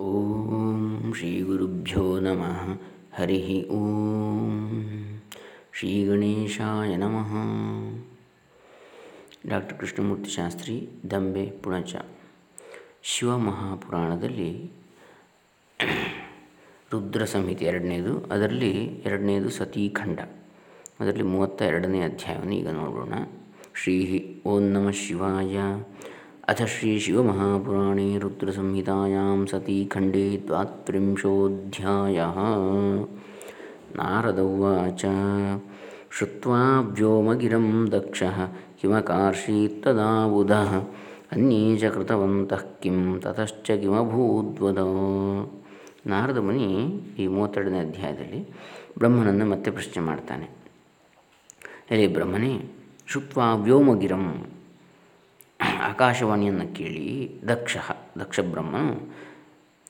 ಓಂ ಶ್ರೀ ಗುರುಭ್ಯೋ ನಮಃ. ಹರಿ ಓಂ. ಶ್ರೀ ಗಣೇಶಾಯ ನಮಃ. ಡಾಕ್ಟರ್ ಕೃಷ್ಣಮೂರ್ತಿ ಶಾಸ್ತ್ರಿ, ದಂಬೆ, ಪುಣಚ. ಶಿವಮಹಾಪುರಾಣದಲ್ಲಿ ರುದ್ರ ಸಂಹಿತೆ ಎರಡನೇದು, ಅದರಲ್ಲಿ ಎರಡನೇದು ಸತೀಖಂಡ. ಅದರಲ್ಲಿ ಮೂವತ್ತ ಎರಡನೇ ಅಧ್ಯಾಯವನ್ನು ಈಗ ನೋಡೋಣ. ಶ್ರೀ ಓಂ ನಮಃ ಶಿವಾಯ. अथ श्रीशिवमहापुराणे रुद्रसंहितायां सती खण्डे द्वात्रिंशोऽध्यायः नारद उवाच श्रुत्वा व्योमगिरं दक्षः किमकार्षीत्तदा बुधः अन्ये च कृतवन्तः किं ततश्च किमभूद्वद ನಾರದಮುನಿ ಈ ಮೂವತ್ತೆರಡನೇ ಅಧ್ಯಾಯದಲ್ಲಿ ಬ್ರಹ್ಮನನ್ನು ಮತ್ತೆ ಪ್ರಶ್ನೆ ಮಾಡ್ತಾನೆ ಹೇಳಿ ಬ್ರಹ್ಮನೇ ಶುತ್ವ ವ್ಯೋಮಗಿರಂ ಆಕಾಶವಾಣಿಯನ್ನು ಕೇಳಿ ದಕ್ಷ ದಕ್ಷ ಬ್ರಹ್ಮನು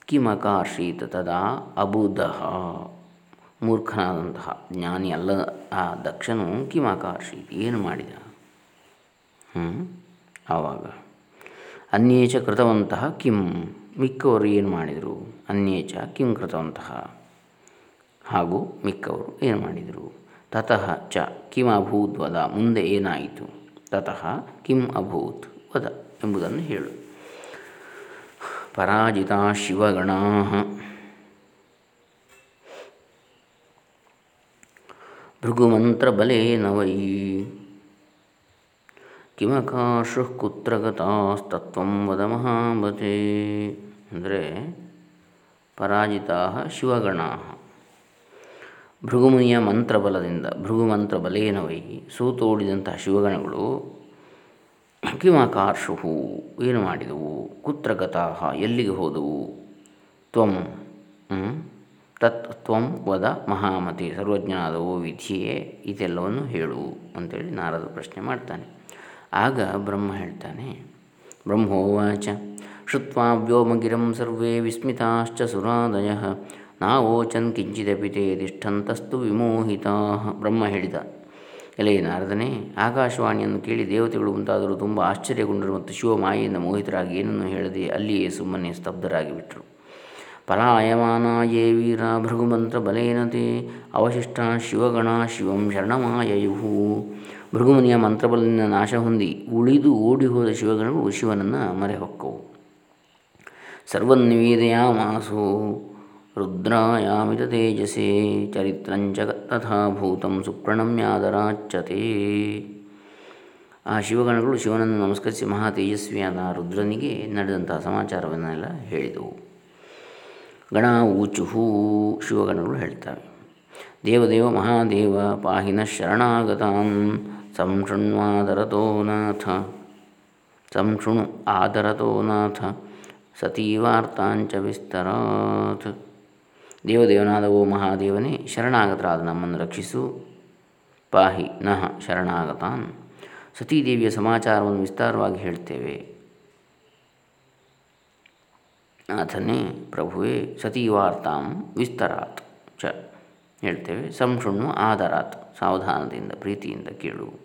ಕಿಮಕಾರ್ಷೀತ್ ತದಾ ಅಬುಧಃ ಮೂರ್ಖನಾದಂತಹ ಜ್ಞಾನಿ ಅಲ್ಲ, ಆ ದಕ್ಷನು ಕಿಮಕಾರ್ಷೀತ್ ಏನು ಮಾಡಿದ? ಆವಾಗ, ಅನ್ಯೇಚ ಕೃತವಂತಹ ಕಿಂ, ಮಿಕ್ಕವರು ಏನು ಮಾಡಿದರು? ಅನ್ಯೇಚ ಕಿಂ ಕೃತವಂತಹ, ಹಾಗೂ ಮಿಕ್ಕವರು ಏನು ಮಾಡಿದರು? ತತಃ ಚ ಕಿಮ ಅಭೂತ್ ವದ ಮುಂದೆ ಏನಾಯಿತು? ತತಃ ಕಿಂ ಅಭೂತ್. ವದ ಎಂಬುದನ್ನು ಹೇಳು. ಪರಾಜಿತ ಶಿವಗಣ ಭೃಗುಮಂತ್ರಬಲೇನ ವೈ ಕಿಮಕಾಶು ಕುತ್ರ ಗತಾಸ್ತತ್ವಂ ವದ ಮಹಾಮತೆ. ಅಂದರೆ ಪರಾಜಿತಾ ಶಿವಗಣ ಭೃಗುಮುನಿಯ ಮಂತ್ರಬಲದಿಂದ ಭೃಗುಮಂತ್ರ ಬಲೇನ ವೈ ಸೂತೋಡಿದಂತಹ ಶಿವಗಣಗಳು ಕಿಮಕಾರ್ಷು ಏನು ಮಾಡಿದವು? ಕುತ್ರ ಗತಾಹ ಎಲ್ಲಿಗೆ ಹೋದವು? ತ್ವಂ ತತ್, ತ್ವಂ ವದ ಮಹಾಮತಿ ಸರ್ವಜ್ಞನಾದವು ವಿಧಿಯೇ ಇದೆಲ್ಲವನ್ನು ಹೇಳು ಅಂತೇಳಿ ನಾರದ ಪ್ರಶ್ನೆ ಮಾಡ್ತಾನೆ. ಆಗ ಬ್ರಹ್ಮ ಹೇಳ್ತಾನೆ, ಬ್ರಹ್ಮೋವಾಚ ಶುತ್ವಾ ವ್ಯೋಮಗಿರಂ ಸರ್ವೇ ವಿಸ್ಮಿತಾಶ್ಚ ಸುರಾದಯ, ನಾವೋಚನ್ ಕಿಂಚಿದಪಿ ತೇ ವಿಮೋಹಿತಾ, ಬ್ರಹ್ಮ ಹೇಳಿದ. ಎಲೆ ನಾರದನೇ ಆಕಾಶವಾಣಿಯನ್ನು ಕೇಳಿ ದೇವತೆಗಳು ಮುಂತಾದರೂ ತುಂಬ ಆಶ್ಚರ್ಯಗೊಂಡರು ಮತ್ತು ಶಿವ ಮಾಯೆಯಿಂದ ಮೋಹಿತರಾಗಿ ಏನನ್ನು ಹೇಳದೆ ಅಲ್ಲಿಯೇ ಸುಮ್ಮನೆ ಸ್ತಬ್ಧರಾಗಿ ಬಿಟ್ಟರು ಪಲಾಯಮಾನಾಯೇ ವೀರ ಭೃಗುಮಂತ್ರ ಬಲೇನತೆ, ಅವಶಿಷ್ಟ ಶಿವಗಣ ಶಿವಂ ಶರಣಮಾಯಯು. ಭೃಗುಮುನಿಯ ಮಂತ್ರಬಲದಿಂದ ನಾಶ ಹೊಂದಿ ಉಳಿದು ಓಡಿ ಹೋದ ಶಿವಗಣಗಳು ಶಿವನನ್ನು ಮರೆಹೊಕ್ಕವು ಸರ್ವನ್ನಿವೇದಯಾಮಾಸು. ರುದ್ರಾಯಾಮಿತ ತೇಜಸಿ ಚರಿತ್ರಂಚ ತಥಾ ಭೂತಂ ಸುಪ್ರಣಮ್ಯಾದರಾಚ್ಯತೆ ಆ ಶಿವಗಣಗಳು ಶಿವನನ್ನು ನಮಸ್ಕರಿಸಿ ಮಹಾ ತೇಜಸ್ವಿಯಾದ ರುದ್ರನಿಗೆ ನಡೆದಂತಹ ಸಮಾಚಾರವನ್ನೆಲ್ಲ ಹೇಳಿದವು. ಗಣ ಊಚುಹು ಶಿವಗಣಗಳು ಹೇಳ್ತವೆ. ದೇವದೇವ, ಮಹಾದೇವ, ಪಾಹಿನ ಶರಣಾಗತಾನ್ ಸಂಶೃಣ್ವಾದರತೋ ನಾಥ, ಸಂಶೃಣು ಆದರತೋ ನಾಥ ಸತೀವಾರ್ತಾಂಚ ವಿಸ್ತರಾತ್. ದೇವದೇವನಾದವೋ ಮಹಾದೇವನೇ, ಶರಣಾಗತರಾದ ನಮ್ಮನ್ನು ರಕ್ಷಿಸು. ಪಾಹಿ ನಃ ಶರಣಾಗತಾನ್. ಸತೀದೇವಿಯ ಸಮಾಚಾರವನ್ನು ವಿಸ್ತಾರವಾಗಿ ಹೇಳ್ತೇವೆ. ನಾಥನೇ ಪ್ರಭುವೇ, ಸತೀವಾರ್ತಾಂ ವಿಸ್ತರಾತ್. ಚ ಹೇಳ್ತೇವೆ. ಸಂಶುಣ್ಣು ಆದರಾತ್. ಸಾವಧಾನದಿಂದ, ಪ್ರೀತಿಯಿಂದ ಕೇಳು.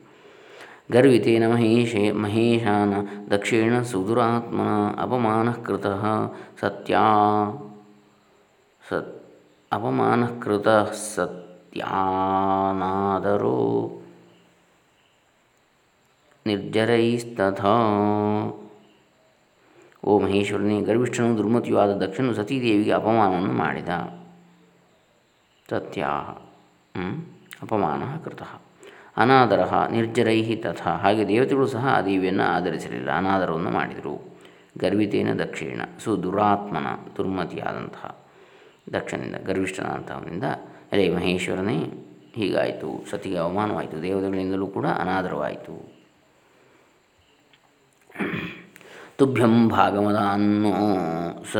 ಗರ್ವಿತೇನ ಮಹೇಶೇ ಮಹೇಶಾನ, ದಕ್ಷಿಣ ಸುದುರಾತ್ಮನ ಅಪಮಾನಃಕೃತ ಸತ್ಯಾ, ಸತ್ ಅಪಮಾನ ಸತ್ಯಾನಾದರೂ ನಿರ್ಜರೈಸ್ತಥ ಓ ಮಹೇಶ್ವರನೇ, ಗರ್ವಿಷ್ಠನು ದುರ್ಮತಿಯೂ ಆದ ದಕ್ಷನು ಸತೀದೇವಿಗೆ ಅಪಮಾನವನ್ನು ಮಾಡಿದ. ಸತ್ಯ ಅಪಮಾನ ಕೃತ. ಅನಾದರ ನಿರ್ಜರೈ ತಥಾ. ಹಾಗೆ ದೇವತೆಗಳು ಸಹ ಆ ದೇವಿಯನ್ನು ಆಧರಿಸಲಿಲ್ಲ, ಅನಾದರವನ್ನು ಮಾಡಿದರು. ಗರ್ವಿತೇನ ದಕ್ಷಿಣ ಸುದುರಾತ್ಮನ ದುರ್ಮತಿಯಾದಂತಹ. ದಕ್ಷನಿಂದ ಗರ್ವಿಷ್ಠನಾದಂಥವನಿಂದ ಅದೇ ಮಹೇಶ್ವರನೇ, ಹೀಗಾಯಿತು. ಸತಿಗೆ ಅವಮಾನವಾಯಿತು. ದೇವತೆಗಳಿಂದಲೂ ಕೂಡ ಅನಾದರವಾಯಿತು. ತುಭ್ಯಂ ಭಾಗಮದಾನ್ನೋ ಸ,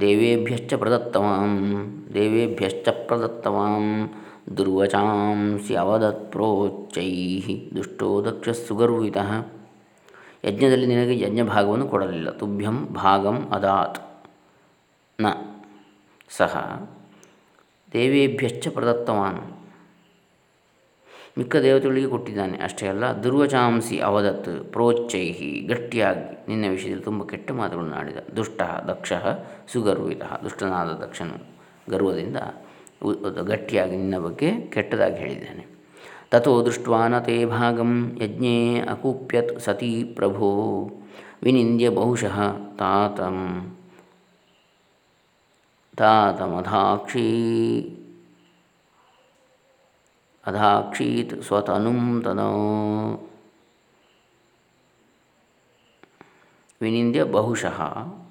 ದೇವೇಭ್ಯಶ್ಚ ಪ್ರದತ್ತವಾಂ ದೇವೇಭ್ಯಶ್ಚ ಪ್ರದತ್ತವಾಂ ದುರ್ವಚಾಂಸಿ ಅವದತ್ ಪ್ರೋಚ್ಚೈ ದುಷ್ಟೋ ದಕ್ಷ ಸುಗರ್ವಿತ. ಯಜ್ಞದಲ್ಲಿ ನಿನಗೆ ಯಜ್ಞ ಭಾಗವನ್ನು ಕೊಡಲಿಲ್ಲ. ತುಭ್ಯಂ ಭಾಗಂ ಅದಾತ್. ನ. ಸಹ ದೇವೇಭ್ಯಶ್ಚ ಪ್ರದತ್ತವಾನ್. ಮಿಕ್ಕ ದೇವತೆಗಳಿಗೆ ಕೊಟ್ಟಿದ್ದಾನೆ. ಅಷ್ಟೇ ಅಲ್ಲ ದುರ್ವಚಾಂಸಿ ಅವದತ್ ಪ್ರೋಚ್ಚೈಹಿ ಗಟ್ಟಿಯಾಗಿ ನಿನ್ನ ವಿಷಯದಲ್ಲಿ ತುಂಬ ಕೆಟ್ಟ ಮಾತುಗಳನ್ನು ಆಡಿದ. ದುಷ್ಟ, ದಕ್ಷ, ಸುಗರ್ವಿತ, ದುಷ್ಟನಾದ ದಕ್ಷನು ಗರ್ವದಿಂದ ಗಟ್ಟಿಯಾಗಿ ನಿನ್ನ ಬಗ್ಗೆ ಕೆಟ್ಟದಾಗಿ ಹೇಳಿದ್ದಾನೆ. ತಥೋ ದೃಷ್ಟ್ವಾನ ತೇ ಭಾಗಂ ಯಜ್ಞೇ ಅಕೂಪ್ಯತ್ ಸತಿ ಪ್ರಭೋ ವಿನಿಂದ್ಯ ಬಹುಶಃ ತಾತಂ. ತಾತಮಧಾಕ್ಷೀ ಅಧಾಕ್ಷೀತ್ ಸ್ವತನುಂ ತನೋ. ವಿನಿಂದ್ಯ ಬಹುಶಃ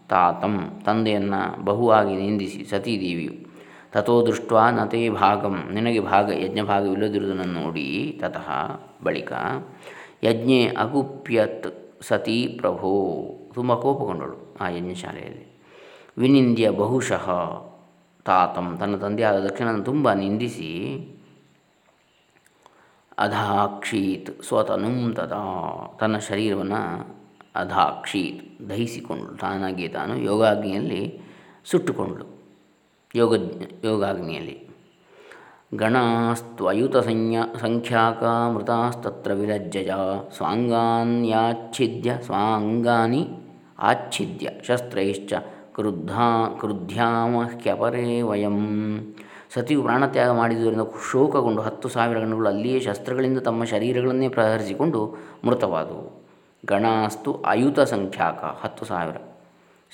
ತಾತಂ, ತಂದೆಯನ್ನು ಬಹುವಾಗಿ ನಿಂದಿಸಿ ಸತೀದೇವಿಯು ತಥೋ ದೃಷ್ಟ ನತೇ ಭಾಗಂ, ನಿನಗೆ ಭಾಗ, ಯಜ್ಞ ಭಾಗವಿಲ್ಲದಿರುವುದನ್ನು ನೋಡಿ ತತಃ ಬಳಿಕ, ಯಜ್ಞೆ ಅಗುಪ್ಯತ್ ಸತಿ ಪ್ರಭೋ. ತುಂಬ ಕೋಪಗೊಂಡಳು ಆ ಯಜ್ಞಶಾಲೆಯಲ್ಲಿ. ವಿನಿಂದ್ಯ ಬಹುಶಃ. ತಾತಂ ತನ್ನ ತಂದೆಯಾದ ದಕ್ಷಿಣನ ತುಂಬ ನಿಂದಿಸಿ, ಅಧಾಕ್ಷೀತ್ ಸ್ವತನುಂ ತದಾ ತನ್ನ ಶರೀರವನ್ನು ಅಧಾಕ್ಷೀತ್ ದಹಿಸಿಕೊಂಡಳು ತಾನಾಗಿಯೇ ತಾನು ಯೋಗಾಗ್ನಿಯಲ್ಲಿ ಸುಟ್ಟುಕೊಂಡಳು. ಯೋಗ, ಯೋಗಾಗ್ನಿಯಲ್ಲಿ. ಗಣಾಸ್ತ್ವಯುತ ಸಂಜ್ಞಾ, ಸಂಖ್ಯಾಕ ಮೃತಾಸ್ತತ್ರ ವಿಲಜ್ಜಯ ಸ್ವಾಂಗಾನ್ಯಾಚ್ಛಿದ್ಯ, ಸ್ವಾಂಗಾನಿ ಆಚ್ಛಿದ್ಯ ಶಸ್ತ್ರೈಶ್ಚ ಕ್ರುದ್ಧಾ ಕ್ರುದ್ಧ್ಯಾಮಹ್ಯಪರೇ ವಯಂ. ಸತಿಯು ಪ್ರಾಣತ್ಯಾಗ ಮಾಡಿದ್ದರಿಂದ ಶೋಕಗೊಂಡು ಹತ್ತು ಸಾವಿರ ಗಣಗಳು ಅಲ್ಲಿಯೇ ಶಸ್ತ್ರಗಳಿಂದ ತಮ್ಮ ಶರೀರಗಳನ್ನೇ ಪ್ರಹರಿಸಿಕೊಂಡು ಮೃತವಾದವು. ಗಣಾಸ್ತು ಅಯುತ ಸಂಖ್ಯಾಕ, ಹತ್ತು ಸಾವಿರ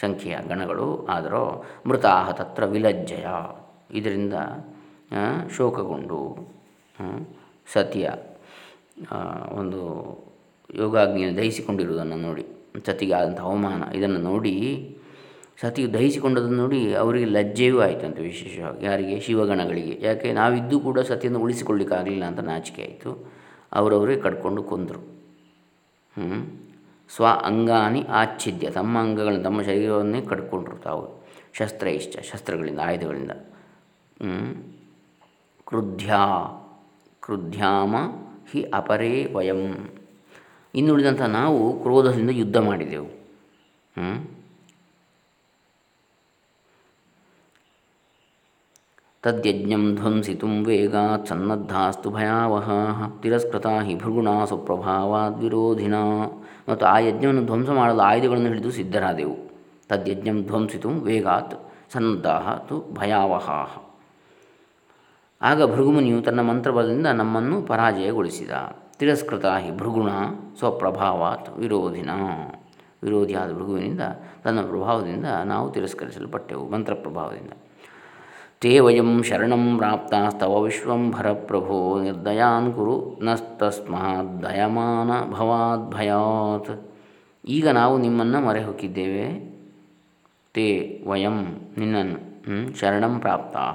ಸಂಖ್ಯೆಯ ಗಣಗಳು ಆದರೂ ಮೃತಾಹ ತತ್ರ ವಿಲಜ್ಜಯ. ಇದರಿಂದ ಶೋಕಗೊಂಡು ಸತಿಯ ಒಂದು ಯೋಗಾಗ್ನಿಯನ್ನು ದಹಿಸಿಕೊಂಡಿರುವುದನ್ನು ನೋಡಿ, ಸತಿಗೆ ಆದಂಥ ಅವಮಾನ. ಇದನ್ನು ನೋಡಿ ಸತಿಯು ದಹಿಸಿಕೊಂಡದನ್ನು ನೋಡಿ ಅವರಿಗೆ ಲಜ್ಜೆಯೂ ಆಯಿತಂತೆ ವಿಶೇಷವಾಗಿ, ಯಾರಿಗೆ? ಶಿವಗಣಗಳಿಗೆ. ಯಾಕೆ? ನಾವಿದ್ದು ಕೂಡ ಸತಿಯನ್ನು ಉಳಿಸಿಕೊಳ್ಳಿಕ್ಕಾಗಲಿಲ್ಲ ಅಂತ ನಾಚಿಕೆ ಆಯಿತು. ಅವರವರೇ ಕಡ್ಕೊಂಡು ಕೊಂದರು. ಸ್ವ ಅಂಗಾನಿ ಆಚ್ಛಿದ್ಯ. ತಮ್ಮ ಅಂಗಗಳನ್ನು, ತಮ್ಮ ಶರೀರವನ್ನೇ ಕಡ್ಕೊಂಡ್ರು ತಾವು. ಶಸ್ತ್ರ ಇಷ್ಟ, ಶಸ್ತ್ರಗಳಿಂದ, ಆಯುಧಗಳಿಂದ. ಕ್ರುದ್ಧ್ಯಾ ಕ್ರುದ್ಧ್ಯಾಮ ಹಿ ಅಪರೇ ವಯಂ. ಇನ್ನುಳಿದಂಥ ನಾವು ಕ್ರೋಧದಿಂದ ಯುದ್ಧ ಮಾಡಿದೆವು. ತದ್ಯಜ್ಞಂ ಧ್ವಂಸಿತು ವೇಗಾತ್ ಸನ್ನದ್ಧಾಸ್ತು ಭಯಾವಹ ತಿರಸ್ಕೃತ ಹಿ ಭೃಗುಣ ಸುಪ್ರಭಾವಾದ್ ವಿರೋಧಿನ ಮತ್ತು ಆ ಯಜ್ಞವನ್ನು ಧ್ವಂಸ ಮಾಡಲು ಆಯುಧಗಳನ್ನು ಹಿಡಿದು ಸಿದ್ಧರಾದೆವು. ತದ್ಯಜ್ಞಂ ಧ್ವಂಸಿತು ವೇಗಾತ್ ಸನ್ನದ್ಧ ತು ಭಯಾವಹ. ಆಗ ಭೃಗುಮುನಿಯು ತನ್ನ ಮಂತ್ರಬಲದಿಂದ ನಮ್ಮನ್ನು ಪರಾಜಯಗೊಳಿಸಿದ. ತಿರಸ್ಕೃತ ಹಿ ಭೃಗುಣ ಸ್ವಪ್ರಭಾವಾತ್ ವಿರೋಧಿನ. ವಿರೋಧಿಯಾದ ಭೃಗುವಿನಿಂದ ತನ್ನ ಪ್ರಭಾವದಿಂದ ನಾವು ತಿರಸ್ಕರಿಸಲ್ಪಟ್ಟೆವು ಮಂತ್ರ ಪ್ರಭಾವದಿಂದ ತೇ ವಯಂ ಶರಣಂ ಪ್ರಾಪ್ತಾಸ್ತವ ವಿಶ್ವಂಭರ ಪ್ರಭೋ ನಿರ್ದಯಾನ್ ಕುರು ನಸ್ತಸ್ಮಾತ್ ದಯಮಾನ ಭವಾದ್ ಭಯಾತ್ ಈಗ ನಾವು ನಿಮ್ಮನ್ನು ಮರೆ ಹೊಕ್ಕಿದ್ದೇವೆ ತೇ ವಯಂ ನಿನ್ನನ್ನು ಶರಣಂ ಪ್ರಾಪ್ತಾ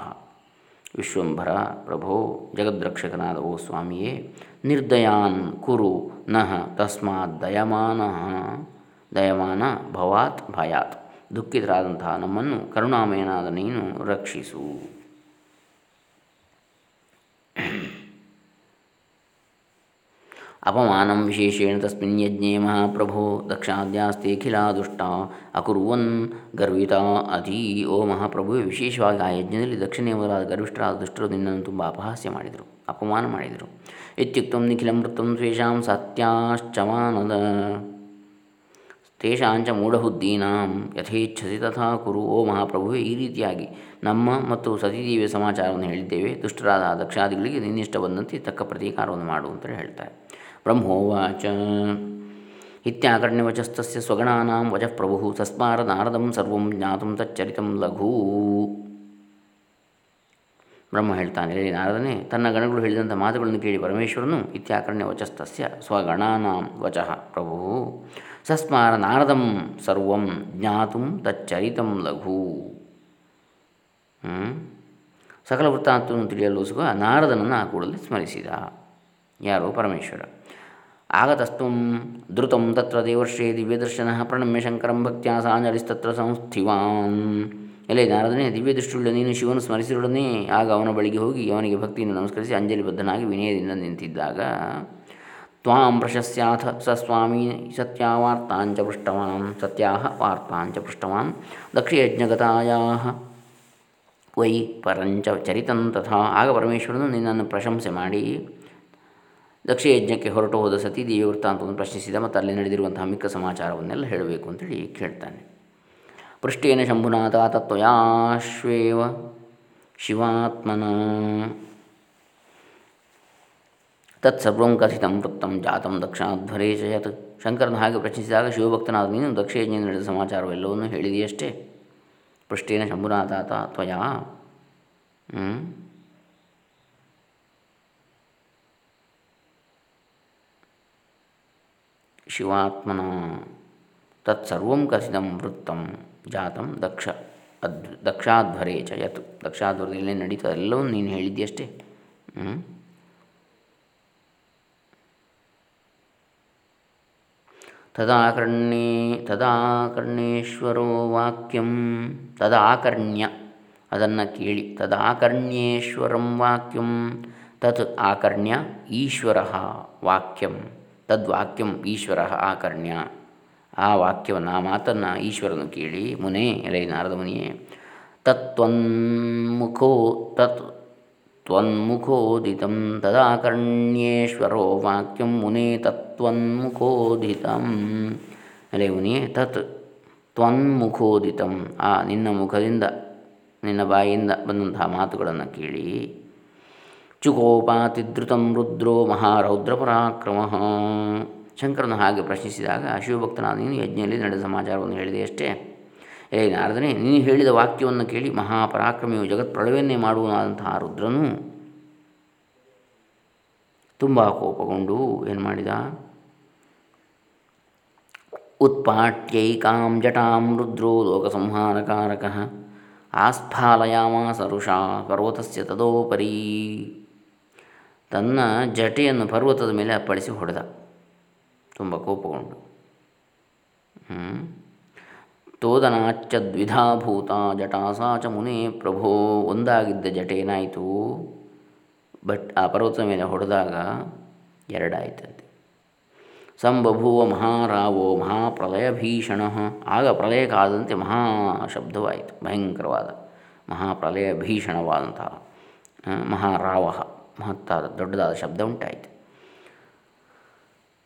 ವಿಶ್ವಂಭರ ಪ್ರಭೋ ಜಗದ್ರಕ್ಷಕನಾದ ಓ ಸ್ವಾಮಿಯೇ, ನಿರ್ದಯಾನ್ ಕುರು ನಃ ತಸ್ಮಾತ್ ದಯಮಾನ ದಯಮಾನ ಭವಾತ್ ಭಯಾತ್. ದುಃಖಿತರಾದಂತಹ ನಮ್ಮನ್ನು ಕರುಣಾಮಯನಾದ ನೀನು ರಕ್ಷಿಸು. ಅಪಮಾನಂ ವಿಶೇಷೇಣ ತಸ್ಮಿನ್ ಯಜ್ಞೆ ಮಹಾಪ್ರಭೋ ದಕ್ಷಾದ್ಯಾಸ್ತೆಖಿಲಾ ದುಷ್ಟ ಅಕುರುವನ್ ಗರ್ವಿತ ಅತಿ ಓ ಮಹಾಪ್ರಭುವೆ, ವಿಶೇಷವಾಗಿ ಆ ಯಜ್ಞದಲ್ಲಿ ದಕ್ಷಿಣ ಮೊದಲಾದ ಗರ್ವಿಷ್ಠರಾದ ದುಷ್ಟರು ನಿನ್ನನ್ನು ತುಂಬ ಅಪಹಾಸ್ಯ ಮಾಡಿದರು, ಅಪಮಾನ ಮಾಡಿದರು. ಇತ್ಯುಕ್ತಂ ನಿಖಿಲಂ ವೃತ್ತ ಸ್ವೇಷಾಂ ಸತ್ಯಾಶ್ಚಮಾನದ ತೇಷಾಂಚ ಮೂಢಬುದ್ಧೀನಾಂ ಯಥೇಚ್ಛಸಿ ತಥಾ ಕುರು, ಓ ಮಹಾಪ್ರಭುವೇ, ಈ ರೀತಿಯಾಗಿ ನಮ್ಮ ಮತ್ತು ಸತೀದೇವಿಯ ಸಮಾಚಾರವನ್ನು ಹೇಳಿದ್ದೇವೆ. ದುಷ್ಟರಾದ ದಕ್ಷಾದಿಗಳಿಗೆ ನಿನ್ನಿಷ್ಟ ಬಂದಂತೆ ತಕ್ಕ ಪ್ರತೀಕಾರವನ್ನು ಮಾಡು ಅಂತೇಳಿ ಹೇಳ್ತಾರೆ. ಬ್ರಹ್ಮೋವಾಚ. ಇತ್ಯಾಕರ್ಣ್ಯವಚಸ್ತಸ್ಯ ಸ್ವಗಣಾನಾಂ ವಚಃ ಪ್ರಭು ಸಸ್ಮಾರ ನಾರದಂ ಸರ್ವಂ ಜ್ಞಾತಂ ತಚ್ಚರಿತಂ ಲಘು. ಬ್ರಹ್ಮ ಹೇಳ್ತಾನೆ ನಾರದನೇ, ತನ್ನ ಗಣಗಳು ಹೇಳಿದಂಥ ಮಾತುಗಳನ್ನು ಕೇಳಿ ಪರಮೇಶ್ವರನು ಇತ್ಯಾಕರ್ಣ್ಯ ವಚಸ್ತಸ್ಯ ಸ್ವಗಣಾನಾಂ ವಚಃ ಪ್ರಭು. ಸಸ್ಮಾರ ನಾರದಂ ಸರ್ವಂ ಜ್ಞಾತು ತಚ್ಚರಿತಂ ಲಘು ಸಕಲ ವೃತ್ತಾಂತವನ್ನು ತಿಳಿಯಲು ಸುಖ ನಾರದನನ್ನು ಆ ಕೂಡಲೇ ಸ್ಮರಿಸಿದ। ಯಾರು? ಪರಮೇಶ್ವರ। ಆಗತಸ್ತ್ವಂ ಧೃತಂ ತತ್ರ ದೇವರ್ಷೇ ದಿವ್ಯದರ್ಶನ ಪ್ರಣಮ್ಯ ಶಂಕರಂ ಭಕ್ತ್ಯಾ ಸಾಂಜಲಿಸ್ತತ್ರ ಸಂಸ್ಥಿವಾನ್। ಎಲೆ ನಾರದನೇ, ದಿವ್ಯದೃಷ್ಟಿಯುಳ್ಳ ನೀನು ಶಿವನು ಸ್ಮರಿಸಿರೊಡನೆ ಆಗ ಅವನ ಬಳಿಗೆ ಹೋಗಿ ಅವನಿಗೆ ಭಕ್ತಿಯಿಂದ ನಮಸ್ಕರಿಸಿ ಅಂಜಲಿಬದ್ಧನಾಗಿ ವಿನಯದಿಂದ ನಿಂತಿದ್ದಾಗ ತ್ವಾಂ ಪ್ರಶಸ್ಯಾಥ ಸ ಸ್ವಾಮಿ ಸತ್ಯಾವಾರ್ತಾಂಚ ಪೃಷ್ಟವಾನ್ ಸತ್ಯಾಹ ವಾರ್ತಾಂಚ ಪೃಷ್ಟವಾನ್ ದಕ್ಷಯಜ್ಞಗತಾಯಾ ವೈ ಪರಂಚ ಚರಿತಂ ತಥಾ ಆಗ ಪರಮೇಶ್ವರನು ನಿನ್ನನ್ನು ಪ್ರಶಂಸೆ ಮಾಡಿ ದಕ್ಷ ಯಜ್ಞಕ್ಕೆ ಹೊರಟು ಹೋದ ಸತಿ ವೃತ್ತಾಂತವನ್ನು ಪ್ರಶ್ನಿಸಿದ ಮತ್ತು ಅಲ್ಲಿ ನಡೆದಿರುವಂತಹ ಮಿಕ್ಕ ಸಮಾಚಾರವನ್ನೆಲ್ಲ ಹೇಳಬೇಕು ಅಂತೇಳಿ ಕೇಳ್ತಾನೆ ಪೃಷ್ಟೇನ ಶಂಭುನಾಥ ತತ್ವಯಾಶ್ವೇವ ಶಿವಾತ್ಮನ ತತ್ಸರ್ವಂ ಕಥಿತಂ ವೃತ್ತಂ ಜಾತಂ ದಕ್ಷಿಣಾಧ್ವರೇ ಚಯತ್ ಶಂಕರನ ಹಾಗೆ ಪ್ರಶ್ನಿಸಿದಾಗ ಶಿವಭಕ್ತನಾದ ನೀನು ದಕ್ಷಯಜ್ಞ ನಡೆದ ಸಮಾಚಾರವೆಲ್ಲವನ್ನು ಹೇಳಿದೆಯಷ್ಟೇ? ಪೃಷ್ಟೇನ ಶಂಭುನಾಥಾತ, ತ್ವಯಾ? ಶಿವಾತ್ಮನ ತತ್ಸರ್ವಂ ಕಥಿತಂ ವೃತ್ತಂ ಜಾತಂ ದಕ್ಷ ಅದ್ ದಕ್ಷಾಧ್ವರೇ ಚ ಯತ್ ದಕ್ಷಾಧ್ವರದಲ್ಲಿ ಎಲ್ಲವನ್ನು ನೀನು ಹೇಳಿದ್ಯಷ್ಟೇ? ಹ್ಞೂ ತದಾಕರ್ಣ್ಯೇ ತದಾಕರ್ಣೇಶ್ವರೋ ವಾಕ್ಯಂ ತದಾಕರ್ಣ್ಯ ಅದನ್ನು ಕೇಳಿ, ತದಾಕರ್ಣ್ಯೇಶ್ವರಂ ವಾಕ್ಯಂ, ತತ್ ಆಕರ್ಣ್ಯ ಈಶ್ವರ ವಾಕ್ಯಂ ತದ್ವಾಕ್ಯಂ ಈಶ್ವರ ಆಕರ್ಣ್ಯ. ಆ ವಾಕ್ಯವನ್ನು, ಆ ಮಾತನ್ನು ಈಶ್ವರನು ಕೇಳಿ, ಮುನೇ ರೈ ನಾರದ ಮುನಿಯೇ ತತ್ವನ್ಮುಖೋ ತತ್ ತ್ವನ್ಮುಖೋದಿತಂ ತದಾಕರ್ಣ್ಯೇಶ್ವರೋ ವಾಕ್ಯಂ ಮುನೇ ತತ್ವನ್ಮುಖೋದಿತಂ ಅಲೆ ಮುನಿ ತತ್ ತ್ವನ್ಮುಖೋದಿತಂ. ಆ ನಿನ್ನ ಮುಖದಿಂದ, ನಿನ್ನ ಬಾಯಿಂದ ಬಂದಂತಹ ಮಾತುಗಳನ್ನು ಕೇಳಿ. ಚುಕೋಪಾತಿದ್ರುತಂ ರುದ್ರೋ ಮಹಾರೌದ್ರ ಪರಾಕ್ರಮ ಶಂಕರನು ಹಾಗೆ ಪ್ರಶ್ನಿಸಿದಾಗ ಶಿವಭಕ್ತನಾದ ನೀನು ಯಜ್ಞದಲ್ಲಿ ನಡೆದ ಸಮಾಚಾರವನ್ನು ಹೇಳಿದೆ ಅಷ್ಟೇ. ಏ ನಾರದನೇ ನೀನು ಹೇಳಿದ ವಾಕ್ಯವನ್ನು ಕೇಳಿ ಮಹಾಪರಾಕ್ರಮಿಯು ಜಗತ್ ಪ್ರಳಯವನ್ನೇ ಮಾಡುವಂತಹ ರುದ್ರನು ತುಂಬ ಕೋಪಗೊಂಡು ಏನು ಮಾಡಿದ? ಉತ್ಪಾಟ್ಯೈಕಾಂ ಜಟಾಂ ರುದ್ರೋ ಲೋಕಸಂಹಾರಕಾರಕ, ಆಸ್ಫಾಲಯಾಮಾಸ ಸರುಷ ಪರ್ವತಸ್ಯ ತದೋಪರಿ. ತನ್ನ ಜಟೆಯನ್ನು ಪರ್ವತದ ಮೇಲೆ ಅಪ್ಪಳಿಸಿ ಹೊಡೆದ. ತುಂಬ ಕೋಪಗೊಂಡು. ತೋದನಾಚ್ಚ ದ್ವಿಧಾಭೂತ ಜಟಾಸಾ ಚ ಮುನೇ ಪ್ರಭೋ. ಒಂದಾಗಿದ್ದ ಜಟೇನಾಯಿತು ಬಟ್ ಆ ಪರ್ವತದ ಮೇಲೆ ಹೊಡೆದಾಗ ಎರಡಾಯ್ತಂತೆ. ಸಂಬಭೂವ ಮಹಾರಾವೋ ಮಹಾಪ್ರಲಯ ಭೀಷಣ ಆಗ ಪ್ರಲಯಕ್ಕಾದಂತೆ ಮಹಾ ಶಬ್ದವಾಯಿತು ಭಯಂಕರವಾದ ಮಹಾಪ್ರಲಯ ಭೀಷಣವಾದಂತಹ ಮಹಾರಾವ ಮಹತ್ತಾದ, ದೊಡ್ಡದಾದ ಶಬ್ದ ಉಂಟಾಯಿತು.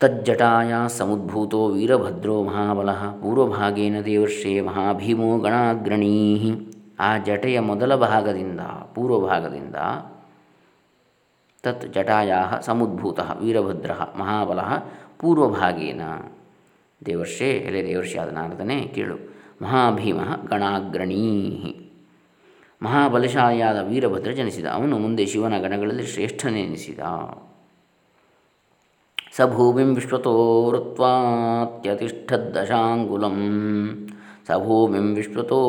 ತಜ್ಜಟಾಯ ಸಮುದ್ಭೂತೋ ವೀರಭದ್ರೋ ಮಹಾಬಲ ಪೂರ್ವಭಾಗೇನ ದೇವರ್ಷೇ ಮಹಾಭೀಮೋ ಗಣಾಗ್ರಣೀ ಆ ಜಟೆಯ ಮೊದಲ ಭಾಗದಿಂದ, ಪೂರ್ವಭಾಗದಿಂದ ತತ್ ಜಟಾಯಾ ಸಮುದ್ಭೂತ, ವೀರಭದ್ರ, ಮಹಾಬಲ ಪೂರ್ವಭಾಗೇನ. ದೇವರ್ಷೇ, ಎಲೆ ದೇವರ್ಷಿಯಾದ ನಾರದನೇ, ಕೇಳು. ಮಹಾಭೀಮ ಗಣಾಗ್ರಣೀ. ಮಹಾಬಲಶಾಲಿಯಾದ ವೀರಭದ್ರ ಜನಿಸಿದ, ಅವನು ಮುಂದೆ ಶಿವನ ಗಣಗಳಲ್ಲಿ ಶ್ರೇಷ್ಠನೆನಿಸಿದ. ಸ ಭೂಮಿಂ ವಿಶ್ವತೋ ವೃತ್ವಾತ್ಯತಿಷ್ಠದ್ದಶಾಂಗುಲಂ ಸ ಭೂಮಿಂ ವಿಶ್ವತೋ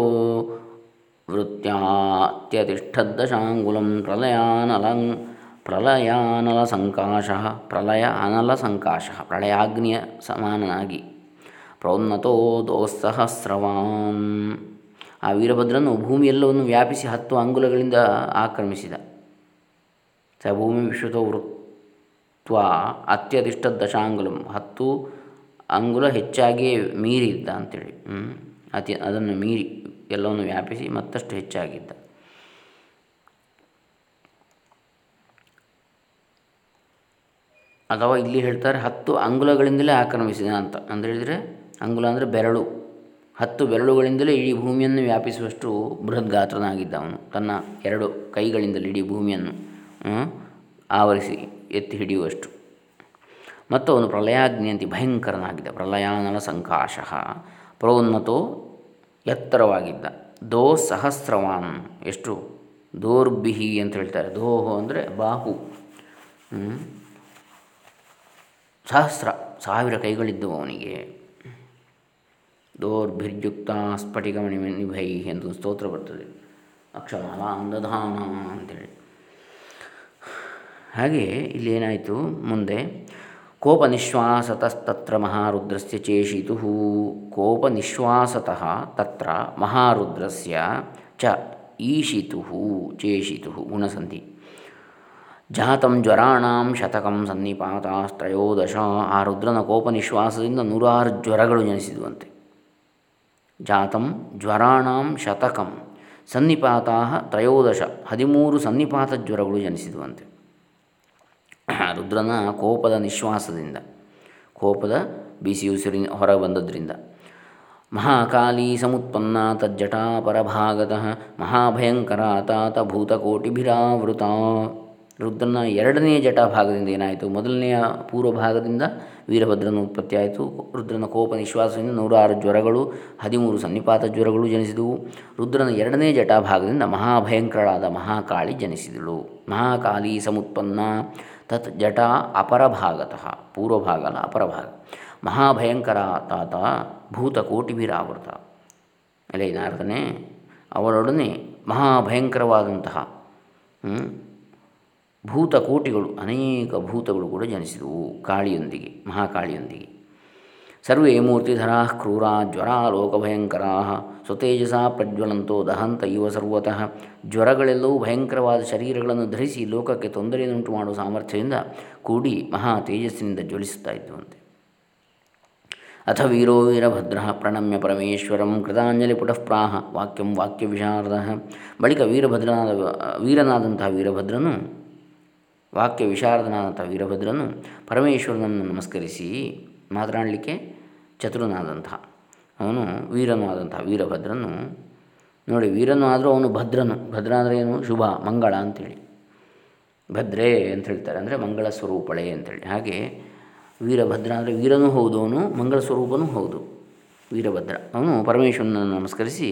ವೃತ್ಯಾತ್ಯತಿಷ್ಠದ್ದಶಾಂಗುಲಂ ಪ್ರಲಯಾನಲಂ ಪ್ರಲಯಾನಲ ಸಂಕಾಶ ಪ್ರಲಯ ಅನಲ ಸಂಕಾಶ ಪ್ರಳಯಾಗ್ನಿಯ ಸಮಾನನಾಗಿ ಪ್ರೋನ್ನತೋ ದೋಸ್ಸಹಸ್ರವಾನ್ ಆ ವೀರಭದ್ರನು ಭೂಮಿಯೆಲ್ಲವನ್ನು ವ್ಯಾಪಿಸಿ ಹತ್ತು ಅಂಗುಲಗಳಿಂದ ಆಕ್ರಮಿಸಿದ. ಸ ಭೂಮಿ ವಿಶ್ವತೋ ವೃತ್ವ ಅತ್ಯಧಿಷ್ಟ ದಶಾಂಗುಲಂ ಹತ್ತು ಅಂಗುಲ ಹೆಚ್ಚಾಗಿ ಮೀರಿದ್ದ ಅಂತೇಳಿ. ಅತಿ ಅದನ್ನು ಮೀರಿ ಎಲ್ಲವನ್ನು ವ್ಯಾಪಿಸಿ ಮತ್ತಷ್ಟು ಹೆಚ್ಚಾಗಿದ್ದ. ಅಥವಾ ಇಲ್ಲಿ ಹೇಳ್ತಾರೆ ಹತ್ತು ಅಂಗುಲಗಳಿಂದಲೇ ಆಕ್ರಮಿಸಿದ ಅಂತ. ಅಂತ ಹೇಳಿದರೆ ಅಂಗುಲ ಅಂದರೆ ಬೆರಳು. ಹತ್ತು ಬೆರಳುಗಳಿಂದಲೇ ಇಡೀ ಭೂಮಿಯನ್ನು ವ್ಯಾಪಿಸುವಷ್ಟು ಬೃಹತ್ ಗಾತ್ರನಾಗಿದ್ದ ಅವನು ತನ್ನ ಎರಡು ಕೈಗಳಿಂದಲೇ ಇಡೀ ಭೂಮಿಯನ್ನು ಆವರಿಸಿ ಎತ್ತಿ ಹಿಡಿಯುವಷ್ಟು. ಮತ್ತು ಅವನು ಪ್ರಳಯಾಗ್ನಿಯಂತೆ ಭಯಂಕರನಾಗಿದ್ದ. ಪ್ರಲಯಾನನ ಸಂಕಾಶ. ಪ್ರೋನ್ನತೋ ಎತ್ತರವಾಗಿದ್ದ. ದೋ ಸಹಸ್ರವಾನ್ ಎಷ್ಟು ದೋರ್ಬಿಹಿ ಅಂತ ಹೇಳ್ತಾರೆ. ದೋಹೋ ಅಂದರೆ ಬಾಹು. ಸಹಸ್ರ ಸಾವಿರ ಕೈಗಳಿದ್ದವು ಅವನಿಗೆ. ದೋರ್ಭಿರ್ಯುಕ್ತ ಸ್ಫಟಿಕಮಣಿ ನಿಭೈ ಎಂದು ಸ್ತೋತ್ರ ಬರ್ತದೆ. ಅಕ್ಷಮಾಲ ಅಂದಧಾನ ಅಂತೇಳಿ ಹಾಗೆ ಇಲ್ಲೇನಾಯಿತು ಮುಂದೆ, ಕೋಪನಿಶ್ವಾಸತಸ್ತತ್ರ ಮಹಾರುದ್ರಸ್ಯ ಚೇಷಿತು ಕೋಪನಿಶ್ವಾಸತಃ ತತ್ರ ಮಹಾರುದ್ರಸ್ಯ ಚ ಈಶಿತು ಚೇಷಿತು ಗುಣಸಂಧಿ. ಜಾತಂ ಜ್ವರಾಣಾಂ ಶತಕಂ ಸನ್ನಿಪಾತಾಸ್ತ್ರಯೋದಶ, ಆ ರುದ್ರನ ಕೋಪನಿಶ್ವಾಸದಿಂದ ನೂರಾರು ಜ್ವರಗಳು ಜನಿಸಿದುವಂತೆ. ಜಾತಂ ಜ್ವರಾಣಾಂ ಶತಕಂ ಸನ್ನಿಪಾತಾ ತ್ರಯೋದಶ, ಹದಿಮೂರು ಸನ್ನಿಪಾತ ಜ್ವರಗಳು ಜನಿಸಿದುವಂತೆ. ರುದ್ರನ ಕೋಪದ ನಿಶ್ವಾಸದಿಂದ, ಕೋಪದ ಬಿಸಿ ಉಸಿರಿನ ಹೊರ ಬಂದದ್ರಿಂದ ಮಹಾಕಾಲಿ ಸಮುತ್ಪನ್ನ ತಜ್ಜಟಾ ಪರಭಾಗತಃ ಮಹಾಭಯಂಕರ ತಾತ ಭೂತಕೋಟಿಭಿರಾವೃತ. ರುದ್ರನ ಎರಡನೆಯ ಜಟಾ ಭಾಗದಿಂದ ಏನಾಯಿತು? ಮೊದಲನೆಯ ಪೂರ್ವ ಭಾಗದಿಂದ ವೀರಭದ್ರನ ಉತ್ಪತ್ತಿಯಾಯಿತು ರುದ್ರನ ಕೋಪ ನಿಶ್ವಾಸದಿಂದ ನೂರಾರು ಜ್ವರಗಳು, ಹದಿಮೂರು ಸನ್ನಿಪಾತ ಜ್ವರಗಳು ಜನಿಸಿದವು. ರುದ್ರನ ಎರಡನೇ ಜಟಾಭಾಗದಿಂದ ಮಹಾಭಯಂಕರಳಾದ ಮಹಾಕಾಳಿ ಜನಿಸಿದಳು. ಮಹಾಕಾಳಿ ಸಮುತ್ಪನ್ನ ತತ್ ಜಟಾ ಅಪರಭಾಗತಃ ಪೂರ್ವಭಾಗ ಅಲ್ಲ ಅಪರಭಾಗ. ಮಹಾಭಯಂಕರ ತಾತ ಭೂತಕೋಟಿಭಿರಾವೃತ. ಅಲ್ಲೇ ನಾರದನೇ ಅವರೊಡನೆ ಮಹಾಭಯಂಕರವಾದಂತಹ ಭೂತಕೋಟಿಗಳು, ಅನೇಕ ಭೂತಗಳು ಕೂಡ ಜನಿಸಿದವು ಕಾಳಿಯೊಂದಿಗೆ, ಮಹಾಕಾಳಿಯೊಂದಿಗೆ. ಸರ್ವೇ ಮೂರ್ತಿಧರಾ ಕ್ರೂರಾ ಜ್ವರಾ ಲೋಕಭಯಂಕರಾ. ಸ್ವತೇಜಸ ಪ್ರಜ್ವಲಂತೋ ದಹಂತ ಇವ ಸರ್ವತಃ. ಜ್ವರಗಳೆಲ್ಲವೂ ಭಯಂಕರವಾದ ಶರೀರಗಳನ್ನು ಧರಿಸಿ ಲೋಕಕ್ಕೆ ತೊಂದರೆಯನ್ನುಂಟು ಮಾಡುವ ಸಾಮರ್ಥ್ಯದಿಂದ ಕೂಡಿ ಮಹಾ ತೇಜಸ್ಸಿನಿಂದ ಜ್ವಲಿಸುತ್ತಾ ಇದ್ದುವಂತೆ. ಅಥ ವೀರೋ ವೀರಭದ್ರ ಪ್ರಣಮ್ಯ ಪರಮೇಶ್ವರಂ ಕೃತಾಂಜಲಿ ಪುಟಃಪ್ರಾಹ ವಾಕ್ಯಂ ವಾಕ್ಯ ವಿಶಾರದ ಬಳಿಕ ವೀರಭದ್ರನಾದ, ವೀರನಾದಂತಹ ವೀರಭದ್ರನು ವಾಕ್ಯ ವಿಶಾರದನಾದಂಥ ವೀರಭದ್ರನು ಪರಮೇಶ್ವರನನ್ನು ನಮಸ್ಕರಿಸಿ ಮಾತನಾಡಲಿಕ್ಕೆ ಚತುರನಾದಂತಹ. ಅವನು ವೀರನೂ ಆದಂಥ ವೀರಭದ್ರನು. ನೋಡಿ, ವೀರನೂ ಆದರೂ ಅವನು ಭದ್ರನು. ಭದ್ರ ಅಂದರೆ ಏನು? ಶುಭ, ಮಂಗಳ ಅಂಥೇಳಿ ಭದ್ರೆ ಅಂತ ಹೇಳ್ತಾರೆ. ಅಂದರೆ ಮಂಗಳ ಸ್ವರೂಪಳೆ ಅಂತೇಳಿ. ಹಾಗೆ ವೀರಭದ್ರ ಅಂದರೆ ವೀರನೂ ಹೌದು, ಅವನು ಮಂಗಳ ಸ್ವರೂಪನೂ ಹೌದು. ವೀರಭದ್ರ. ಅವನು ಪರಮೇಶ್ವರನನ್ನು ನಮಸ್ಕರಿಸಿ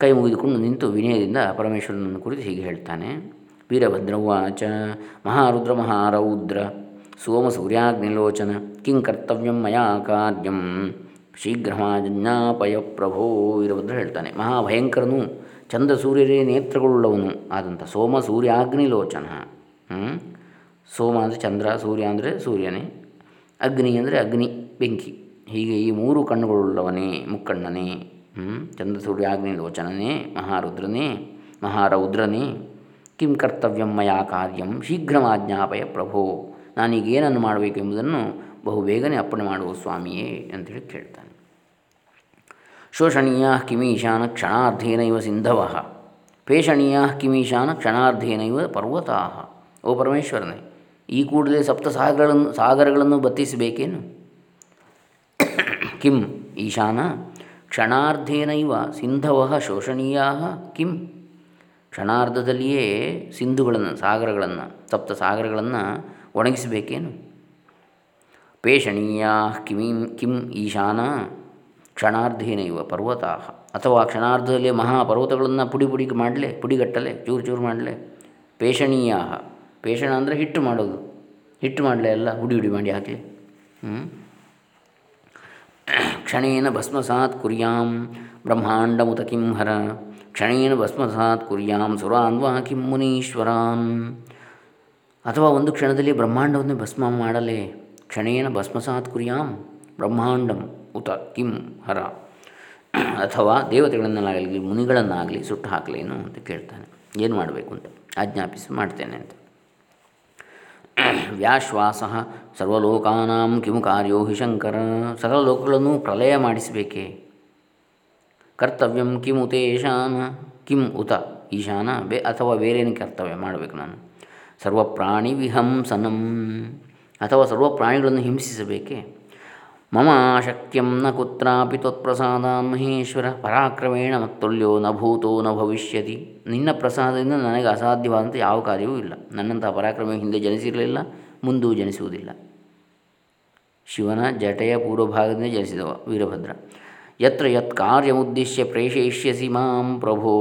ಕೈ ಮುಗಿದುಕೊಂಡು ನಿಂತು ವಿನಯದಿಂದ ಪರಮೇಶ್ವರನನ್ನು ಕುರಿತು ಹೀಗೆ ಹೇಳ್ತಾನೆ. ವೀರಭದ್ರವಾಚ ಮಹಾರುದ್ರ ಮಹಾರೌದ್ರ. ಸೋಮ ಸೂರ್ಯಾಗ್ನಿಲೋಚನ ಕಿಂ ಕರ್ತವ್ಯಂ ಮಯಾ ಕಾರ್ಯಂ. ಶೀಘ್ರಮಾಜ್ಞಾಪಯ ಪ್ರಭೋ ವೀರಭದ್ರ ಹೇಳ್ತಾನೆ. ಮಹಾಭಯಂಕರನು ಚಂದ್ರ ಸೂರ್ಯರೇ ನೇತ್ರಗಳುಳ್ಳವನು. ಆದಂಥ ಸೋಮ ಸೂರ್ಯಾಗ್ನಿಲೋಚನ ಸೋಮ ಅಂದರೆ ಚಂದ್ರ, ಸೂರ್ಯ ಅಂದರೆ ಸೂರ್ಯನೇ. ಅಗ್ನಿ ಅಂದರೆ ಅಗ್ನಿ, ಬೆಂಕಿ. ಹೀಗೆ ಈ ಮೂರು ಕಣ್ಣುಗಳುಳ್ಳವನೇ, ಮುಕ್ಕಣ್ಣನೇ. ಚಂದ್ರ ಸೂರ್ಯಾಗ್ನಿಲೋಚನನೇ ಮಹಾರುದ್ರನೇ, ಮಹಾರೌದ್ರನೇ. ಕಿಂ ಕರ್ತವ್ಯಂ ಮಯಾ ಕಾರ್ಯಂ. ಶೀಘ್ರಮಾಜ್ಞಾಪಯ ಪ್ರಭೋ. ನಾನೀಗೇನನ್ನು ಮಾಡಬೇಕು ಎಂಬುದನ್ನು ಬಹು ಬೇಗನೆ ಅಪ್ಪಣೆ ಮಾಡುವ ಸ್ವಾಮಿಯೇ ಅಂತೇಳಿ ಕೇಳ್ತಾನೆ. ಶೋಷಣೀಯ ಕಿಮೀಶಾನ ಕ್ಷಣಾರ್ಧೇನೈವ ಸಿಂಧವ. ಪೇಷಣೀಯ ಕಿಮೀಶಾನ ಕ್ಷಣಾರ್ಧೇನೈವ ಪರ್ವತಾ. ಓ ಪರಮೇಶ್ವರನೇ, ಈ ಕೂಡಲೇ ಸಪ್ತ ಸಾಗರಗಳನ್ನು ಸಾಗರಗಳನ್ನು ಬತ್ತಿಸಬೇಕೇನು? ಕಿಂ ಈಶಾನ ಕ್ಷಣಾರ್ಧೇನೈವ ಸಿಂಧವ ಶೋಷಣೀಯ ಕಿಂ. ಕ್ಷಣಾರ್ಧದಲ್ಲಿಯೇ ಸಿಂಧುಗಳನ್ನು ಸಾಗರಗಳನ್ನು, ಸಪ್ತ ಸಾಗರಗಳನ್ನು ಒಣಗಿಸಬೇಕೇನು? ಪೇಷಣೀಯ ಕಿಮೀಂ ಕಿಂ ಈಶಾನ ಕ್ಷಣಾರ್ಧೇನೈವ ಪರ್ವತ ಅಥವಾ ಕ್ಷಣಾರ್ಧದಲ್ಲಿ ಮಹಾಪರ್ವತಗಳನ್ನು ಪುಡಿ ಪುಡಿ ಮಾಡಲೆ, ಪುಡಿಗಟ್ಟಲೆ, ಚೂರು ಚೂರು ಮಾಡಲೆ. ಪೇಷಣೀಯ ಪೇಷಣ ಅಂದರೆ ಹಿಟ್ಟು ಮಾಡೋದು. ಹಿಟ್ಟು ಮಾಡಲೆ ಎಲ್ಲ, ಹುಡಿ ಹುಡಿ ಮಾಡಿ ಹಾಕಲಿ. ಕ್ಷಣೇನ ಭಸ್ಮಸಾತ್ ಕುರ್ಯಾಂ ಬ್ರಹ್ಮಾಂಡಮುತ ಕಿಂಹರ ಕ್ಷಣೇನ ಭಸ್ಮಸಾತ್ ಕುರ್ಯಾಂ ಸುರಾನ್ವಾ ಕಿಂ ಮುನೀಶ್ವರಾನ್ ಅಥವಾ ಒಂದು ಕ್ಷಣದಲ್ಲಿ ಬ್ರಹ್ಮಾಂಡವನ್ನು ಭಸ್ಮ ಮಾಡಲೇ, ಕ್ಷಣೇನ ಭಸ್ಮಸಾತ್ ಕುರಿಯಾಂ ಬ್ರಹ್ಮಾಂಡಂ ಉತ ಕಿಂ ಹರ. ಅಥವಾ ದೇವತೆಗಳನ್ನಾಗಲಿ, ಮುನಿಗಳನ್ನಾಗಲಿ ಸುಟ್ಟು ಹಾಕಲೇನು ಅಂತ ಕೇಳ್ತಾನೆ. ಏನು ಮಾಡಬೇಕು ಅಂತ ಆಜ್ಞಾಪಿಸಿ ಮಾಡ್ತೇನೆ ಅಂತ. ವ್ಯಾಶ್ವಾಸ ಸರ್ವಲೋಕಾನಾಂ ಕಿಮು ಕಾರ್ಯೋ ಹಿ ಶಂಕರ. ಸಕಲ ಲೋಕಗಳನ್ನು ಪ್ರಲಯ ಮಾಡಿಸಬೇಕೇ? ಕರ್ತವ್ಯಂ ಕಿಮು ತೇಷಾನ ಕಿಂ ಉತ ಈಶಾನ, ಬೇ ಅಥವಾ ಬೇರೇನು ಕರ್ತವ್ಯ ಮಾಡಬೇಕು ನಾನು? ಸರ್ವಪ್ರಾಣಿ ವಿಹಂಸನಂ ಅಥವಾ ಸರ್ವ ಪ್ರಾಣಿಗಳನ್ನು ಹಿಂಸಿಸಬೇಕೆ? ಮಮ ಶಕ್ಯಂ ನ ಕುತ್ರಾಪಿ ತ್ವತ್ಪ್ರಸಾದಾನ್ ಮಹೇಶ್ವರ ಪರಾಕ್ರಮೇಣ ಮತ್ತೊಲ್ಯೋ ನ ಭೂತೋ ನ ಭವಿಷ್ಯತಿ. ನಿನ್ನ ಪ್ರಸಾದದಿಂದ ನನಗೆ ಅಸಾಧ್ಯವಾದಂಥ ಯಾವ ಕಾರ್ಯವೂ ಇಲ್ಲ. ನನ್ನಂತಹ ಪರಾಕ್ರಮ ಹಿಂದೆ ಜನಿಸಿರಲಿಲ್ಲ, ಮುಂದೂ ಜನಿಸುವುದಿಲ್ಲ. ಶಿವನ ಜಟೆಯ ಪೂರ್ವಭಾಗದಿಂದ ಜನಿಸಿದವ ವೀರಭದ್ರ. ಯತ್ರ ಯತ್ ಕಾರ್ಯಮುದ್ದೇಶ್ಯ ಪ್ರೇಷಯಿಷ್ಯಸಿ ಮಾಂ ಪ್ರಭೋ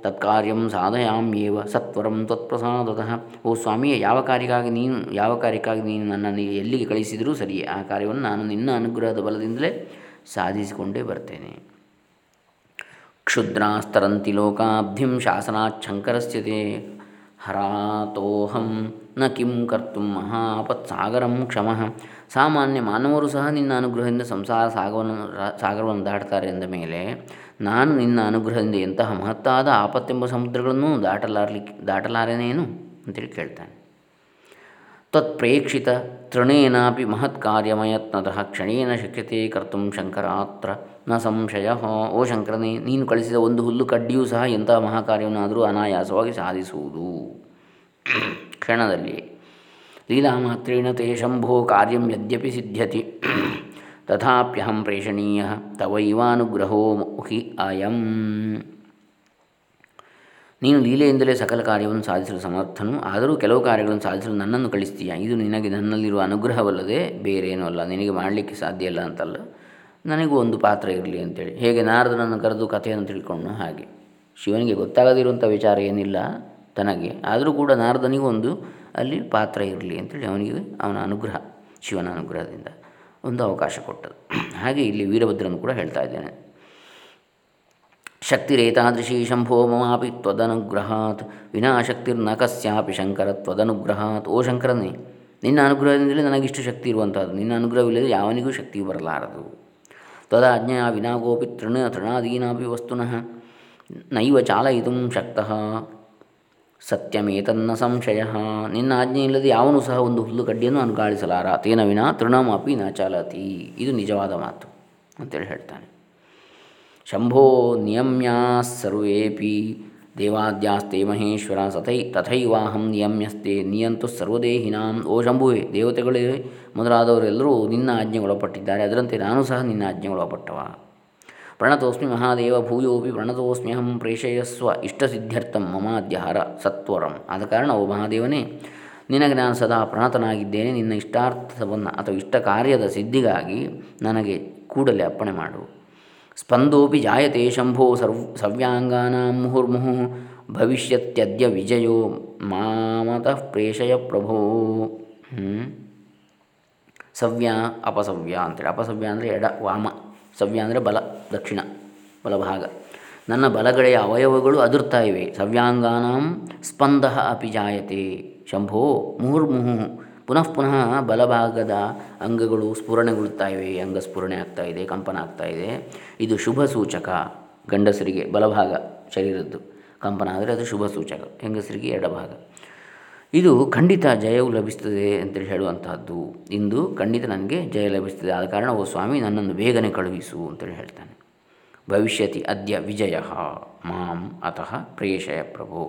ತತ್ಕಾರ್ಯಂ ಸಾಧಯಾಮ್ಯೇವ ಸತ್ವರಂ ತ್ವತ್ಪ್ರಸಾದತಃ ಓ ಸ್ವಾಮಿಯೇ ಯಾವ ಕಾರ್ಯಕ್ಕಾಗಿ ನೀನು, ಯಾವ ಕಾರ್ಯಕ್ಕಾಗಿ ನೀನು ನನ್ನನ್ನು ಎಲ್ಲಿಗೆ ಕಳಿಸಿದರೂ ಸರಿಯೇ ಆ ಕಾರ್ಯವನ್ನು ನಾನು ನಿನ್ನ ಅನುಗ್ರಹದ ಬಲದಿಂದಲೇ ಸಾಧಿಸಿಕೊಂಡೇ ಬರ್ತೇನೆ. ಕ್ಷುದ್ರಾಸ್ತರಂತಿ ಲೋಕಾಬ್ಧಿಂ ಶಾಸನಾಚ್ಛಂಕರಸ್ಯತೆ. ಹರಾತೋಹಂ ನ ಕಿಂ ಕರ್ತು ಮಹಾಪತ್ಸಾಗರಂ ಕ್ಷಮಃ. ಸಾಮಾನ್ಯ ಮಾನವರು ಸಹ ನಿನ್ನ ಅನುಗ್ರಹದಿಂದ ಸಂಸಾರ ಸಾಗವನ್ನು ಸಾಗರವನ್ನು ದಾಟ್ತಾರೆ ಎಂದ ಮೇಲೆ, ನಾನು ನಿನ್ನ ಅನುಗ್ರಹದಿಂದ ಎಂತಹ ಮಹತ್ತಾದ ಆಪತ್ತೆಂಬ ಸಮುದ್ರಗಳನ್ನು ದಾಟಲಾರ್ಲಿಕ್ಕೆ ದಾಟಲಾರೇನೇನು? ಅಂತೇಳಿ ಕೇಳ್ತಾನೆ. ತೃಣೇನಾಪಿ ಮಹತ್ ಕಾರ್ಯಮಯತ್ನತಃ ಕ್ಷಣೇನ ಶಕ್ಯತೆ ಕರ್ತು ಶಂಕರಾತ್ರ ನ ಸಂಶಯ ಓ ಶಂಕರನೇ ನೀನು ಕಳಿಸಿದ ಒಂದು ಹುಲ್ಲು ಕಡ್ಡಿಯೂ ಸಹ ಎಂತಹ ಮಹಾಕಾರ್ಯವನ್ನಾದರೂ ಅನಾಯಾಸವಾಗಿ ಸಾಧಿಸುವುದು? ಕ್ಷಣದಲ್ಲಿ ಲೀಲಾಮಾತ್ರೇಣ ತೇ ಶಂಭೋ ಕಾರ್ಯಂ ಯದ್ಯಪಿ ಸಿದ್ಧ್ಯತಿ। ತಥಾಪ್ಯಹಂ ಪ್ರೇಷಣೀಯ ತವೈವಾನುಗ್ರಹೋ ಮುಖಿ ಅಯಂ। ನೀನು ಲೀಲೆಯಿಂದಲೇ ಸಕಲ ಕಾರ್ಯವನ್ನು ಸಾಧಿಸಲು ಸಮರ್ಥನು. ಆದರೂ ಕೆಲವು ಕಾರ್ಯಗಳನ್ನು ಸಾಧಿಸಲು ನನ್ನನ್ನು ಕಳಿಸ್ತೀಯ ಇದು ನಿನಗೆ ನನ್ನಲ್ಲಿರುವ ಅನುಗ್ರಹವಲ್ಲದೆ ಬೇರೇನೂ ಅಲ್ಲ. ನಿನಗೆ ಮಾಡಲಿಕ್ಕೆ ಸಾಧ್ಯ ಇಲ್ಲ ಅಂತಲ್ಲ. ನನಗೂ ಒಂದು ಪಾತ್ರ ಇರಲಿ ಅಂತೇಳಿ. ಹೇಗೆ? ನಾರದನನ್ನು ಕರೆದು ಕಥೆಯನ್ನು ತಿಳ್ಕೊಂಡು ಹಾಗೆ. ಶಿವನಿಗೆ ಗೊತ್ತಾಗದಿರುವಂಥ ವಿಚಾರ ಏನಿಲ್ಲ ತನಗೆ. ಆದರೂ ಕೂಡ ನಾರದನಿಗೂ ಒಂದು ಅಲ್ಲಿ ಪಾತ್ರ ಇರಲಿ ಅಂತೇಳಿ ಅವನಿಗೆ ಅವನ ಅನುಗ್ರಹ, ಶಿವನ ಅನುಗ್ರಹದಿಂದ ಒಂದು ಅವಕಾಶ ಕೊಟ್ಟದು ಹಾಗೆ ಇಲ್ಲಿ ವೀರಭದ್ರನು ಕೂಡ ಹೇಳ್ತಾ ಇದ್ದೇನೆ. ಶಕ್ತಿರೇತಾದೃಶಿ ಶಂಭೋ ಮಮಾಪಿ ತ್ವದನುಗ್ರಹಾತ್. ವಿನಾ ಶಕ್ತಿರ್ನ ಕಸ್ಯಾಪಿ ಶಂಕರ ತ್ವದನುಗ್ರಹಾತ್. ಓ ಶಂಕರನೇ, ನಿನ್ನ ಅನುಗ್ರಹದಿಂದಲೇ ನನಗಿಷ್ಟು ಶಕ್ತಿ ಇರುವಂಥದ್ದು ನಿನ್ನ ಅನುಗ್ರಹವಿಲ್ಲದೆ ಯಾವನಿಗೂ ಶಕ್ತಿಯು ಬರಲಾರದು. ತ್ವದಾಜ್ಞೆಯ ವಿನಾ ಕೋಪಿ ತೃಣ ತೃಣಾದೀನಾಪಿ ವಸ್ತುನಃ ನೈವ ಚಾಲಯಿತು ಶಕ್ತಃ. ಸತ್ಯಮೇತನ್ನ ಸಂಶಯ. ನಿನ್ನ ಆಜ್ಞೆ ಇಲ್ಲದೆ ಯಾವನು ಸಹ ಒಂದು ಹುಲ್ಲು ಕಡ್ಡಿಯನ್ನು ಅನುಗಾಳಿಸಲಾರ. ತೇನ ವಿನಾ ತೃಣಮಪಿ ನ ಚಾಲತಿ. ಇದು ನಿಜವಾದ ಮಾತು ಅಂತೇಳಿ ಹೇಳ್ತಾನೆ. ಶಂಭೋ ನಿಯಮ್ಯಾ ಸರ್ವೇಪಿ ದೇವಾದ್ಯಾಸ್ತೆ ಮಹೇಶ್ವರ ಸತೈ ತಥೈವಾಹಂ ನಿಯಮ್ಯಸ್ತೆ ನಿಯಂತು ಸರ್ವದೇಹಿನಾಂ ಓ ಶಂಭುವೆ ದೇವತೆಗಳೇ ಮೊದಲಾದವರೆಲ್ಲರೂ ನಿನ್ನ ಆಜ್ಞೆಗೊಳಪಟ್ಟಿದ್ದಾರೆ ಅದರಂತೆ ನಾನು ಸಹ ನಿನ್ನ ಆಜ್ಞೆಗೊಳಪಟ್ಟವ ಪ್ರಣತೋಸ್ಮಿ ಮಹಾದೇವ ಭೂಯೋಪಿ ಪ್ರಣತೋಸ್ಮ್ಯಹಂ ಪ್ರೇಷಯಸ್ವ ಇಷ್ಟಸಿದ್ಧ್ಯರ್ಥಂ ಮಮಾದ್ಯಹಾರ ಸತ್ವರಂ. ಆದ ಕಾರಣ ಓ ಮಹಾದೇವನೇ, ನಿನಗೆ ನಾನು ಸದಾ ಪ್ರಣತನಾಗಿದ್ದೇನೆ. ನಿನ್ನ ಇಷ್ಟಾರ್ಥವನ್ನು ಅಥವಾ ಇಷ್ಟ ಕಾರ್ಯದ ಸಿದ್ಧಿಗಾಗಿ ನನಗೆ ಕೂಡಲೇ ಅಪ್ಪಣೆ ಮಾಡು. ಸ್ಪಂದೋಪಿ ಜಾಯತೆ ಶಂಭೋ ಸರ್ವ್ ಸವ್ಯಾಂಗಾನಾಂ ಮುಹುರ್ಮುಹು, ಭವಿಷ್ಯತ್ಯದ್ಯ ವಿಜಯೋ ಮಾಮತಃ ಪ್ರೇಷಯ ಪ್ರಭೋ. ಸವ್ಯ, ಅಪಸವ್ಯ ಅಂತೇಳಿ ಅಪಸವ್ಯ ಅಂದರೆ ಎಡ, ವಾಮ. ಸವ್ಯ ಅಂದರೆ ಬಲ, ದಕ್ಷಿಣ, ಬಲಭಾಗ. ನನ್ನ ಬಲಗಡೆಯ ಅವಯವಗಳು ಅದುರ್ತಾ ಇವೆ. ಸವ್ಯಾಂಗಾನಾಂ ಸ್ಪಂದ ಅಪಿ ಜಾಯತೆ ಶಂಭೋ ಮುಹುರ್ಮುಹು ಪುನಃ ಪುನಃ ಬಲಭಾಗದ ಅಂಗಗಳು ಸ್ಫುರಣೆಗೊಳ್ಳುತ್ತಾ ಇವೆ ಅಂಗ ಸ್ಫುರಣೆ ಆಗ್ತಾ ಇದೆ ಕಂಪನ ಆಗ್ತಾ ಇದೆ ಇದು ಶುಭ ಸೂಚಕ ಗಂಡಸರಿಗೆ, ಬಲಭಾಗ ಶರೀರದ್ದು ಕಂಪನ ಆದರೆ ಅದು ಶುಭ ಸೂಚಕ, ಹೆಂಗಸರಿಗೆ ಎಡಭಾಗ ಇದು ಖಂಡಿತ ಜಯವು ಲಭಿಸ್ತದೆ ಅಂತೇಳಿ ಹೇಳುವಂತಹದ್ದು. ಇಂದು ಖಂಡಿತ ನನಗೆ ಜಯ ಲಭಿಸ್ತದೆ, ಆದ ಕಾರಣ ಓ ಸ್ವಾಮಿ ನನ್ನನ್ನು ಬೇಗನೆ ಕಳುಹಿಸು ಅಂತೇಳಿ ಹೇಳ್ತಾನೆ. ಭವಿಷ್ಯತಿ ಅದ್ಯ ವಿಜಯ, ಮಾಂ ಅತಃ ಪ್ರೇಷಯ ಪ್ರಭೋ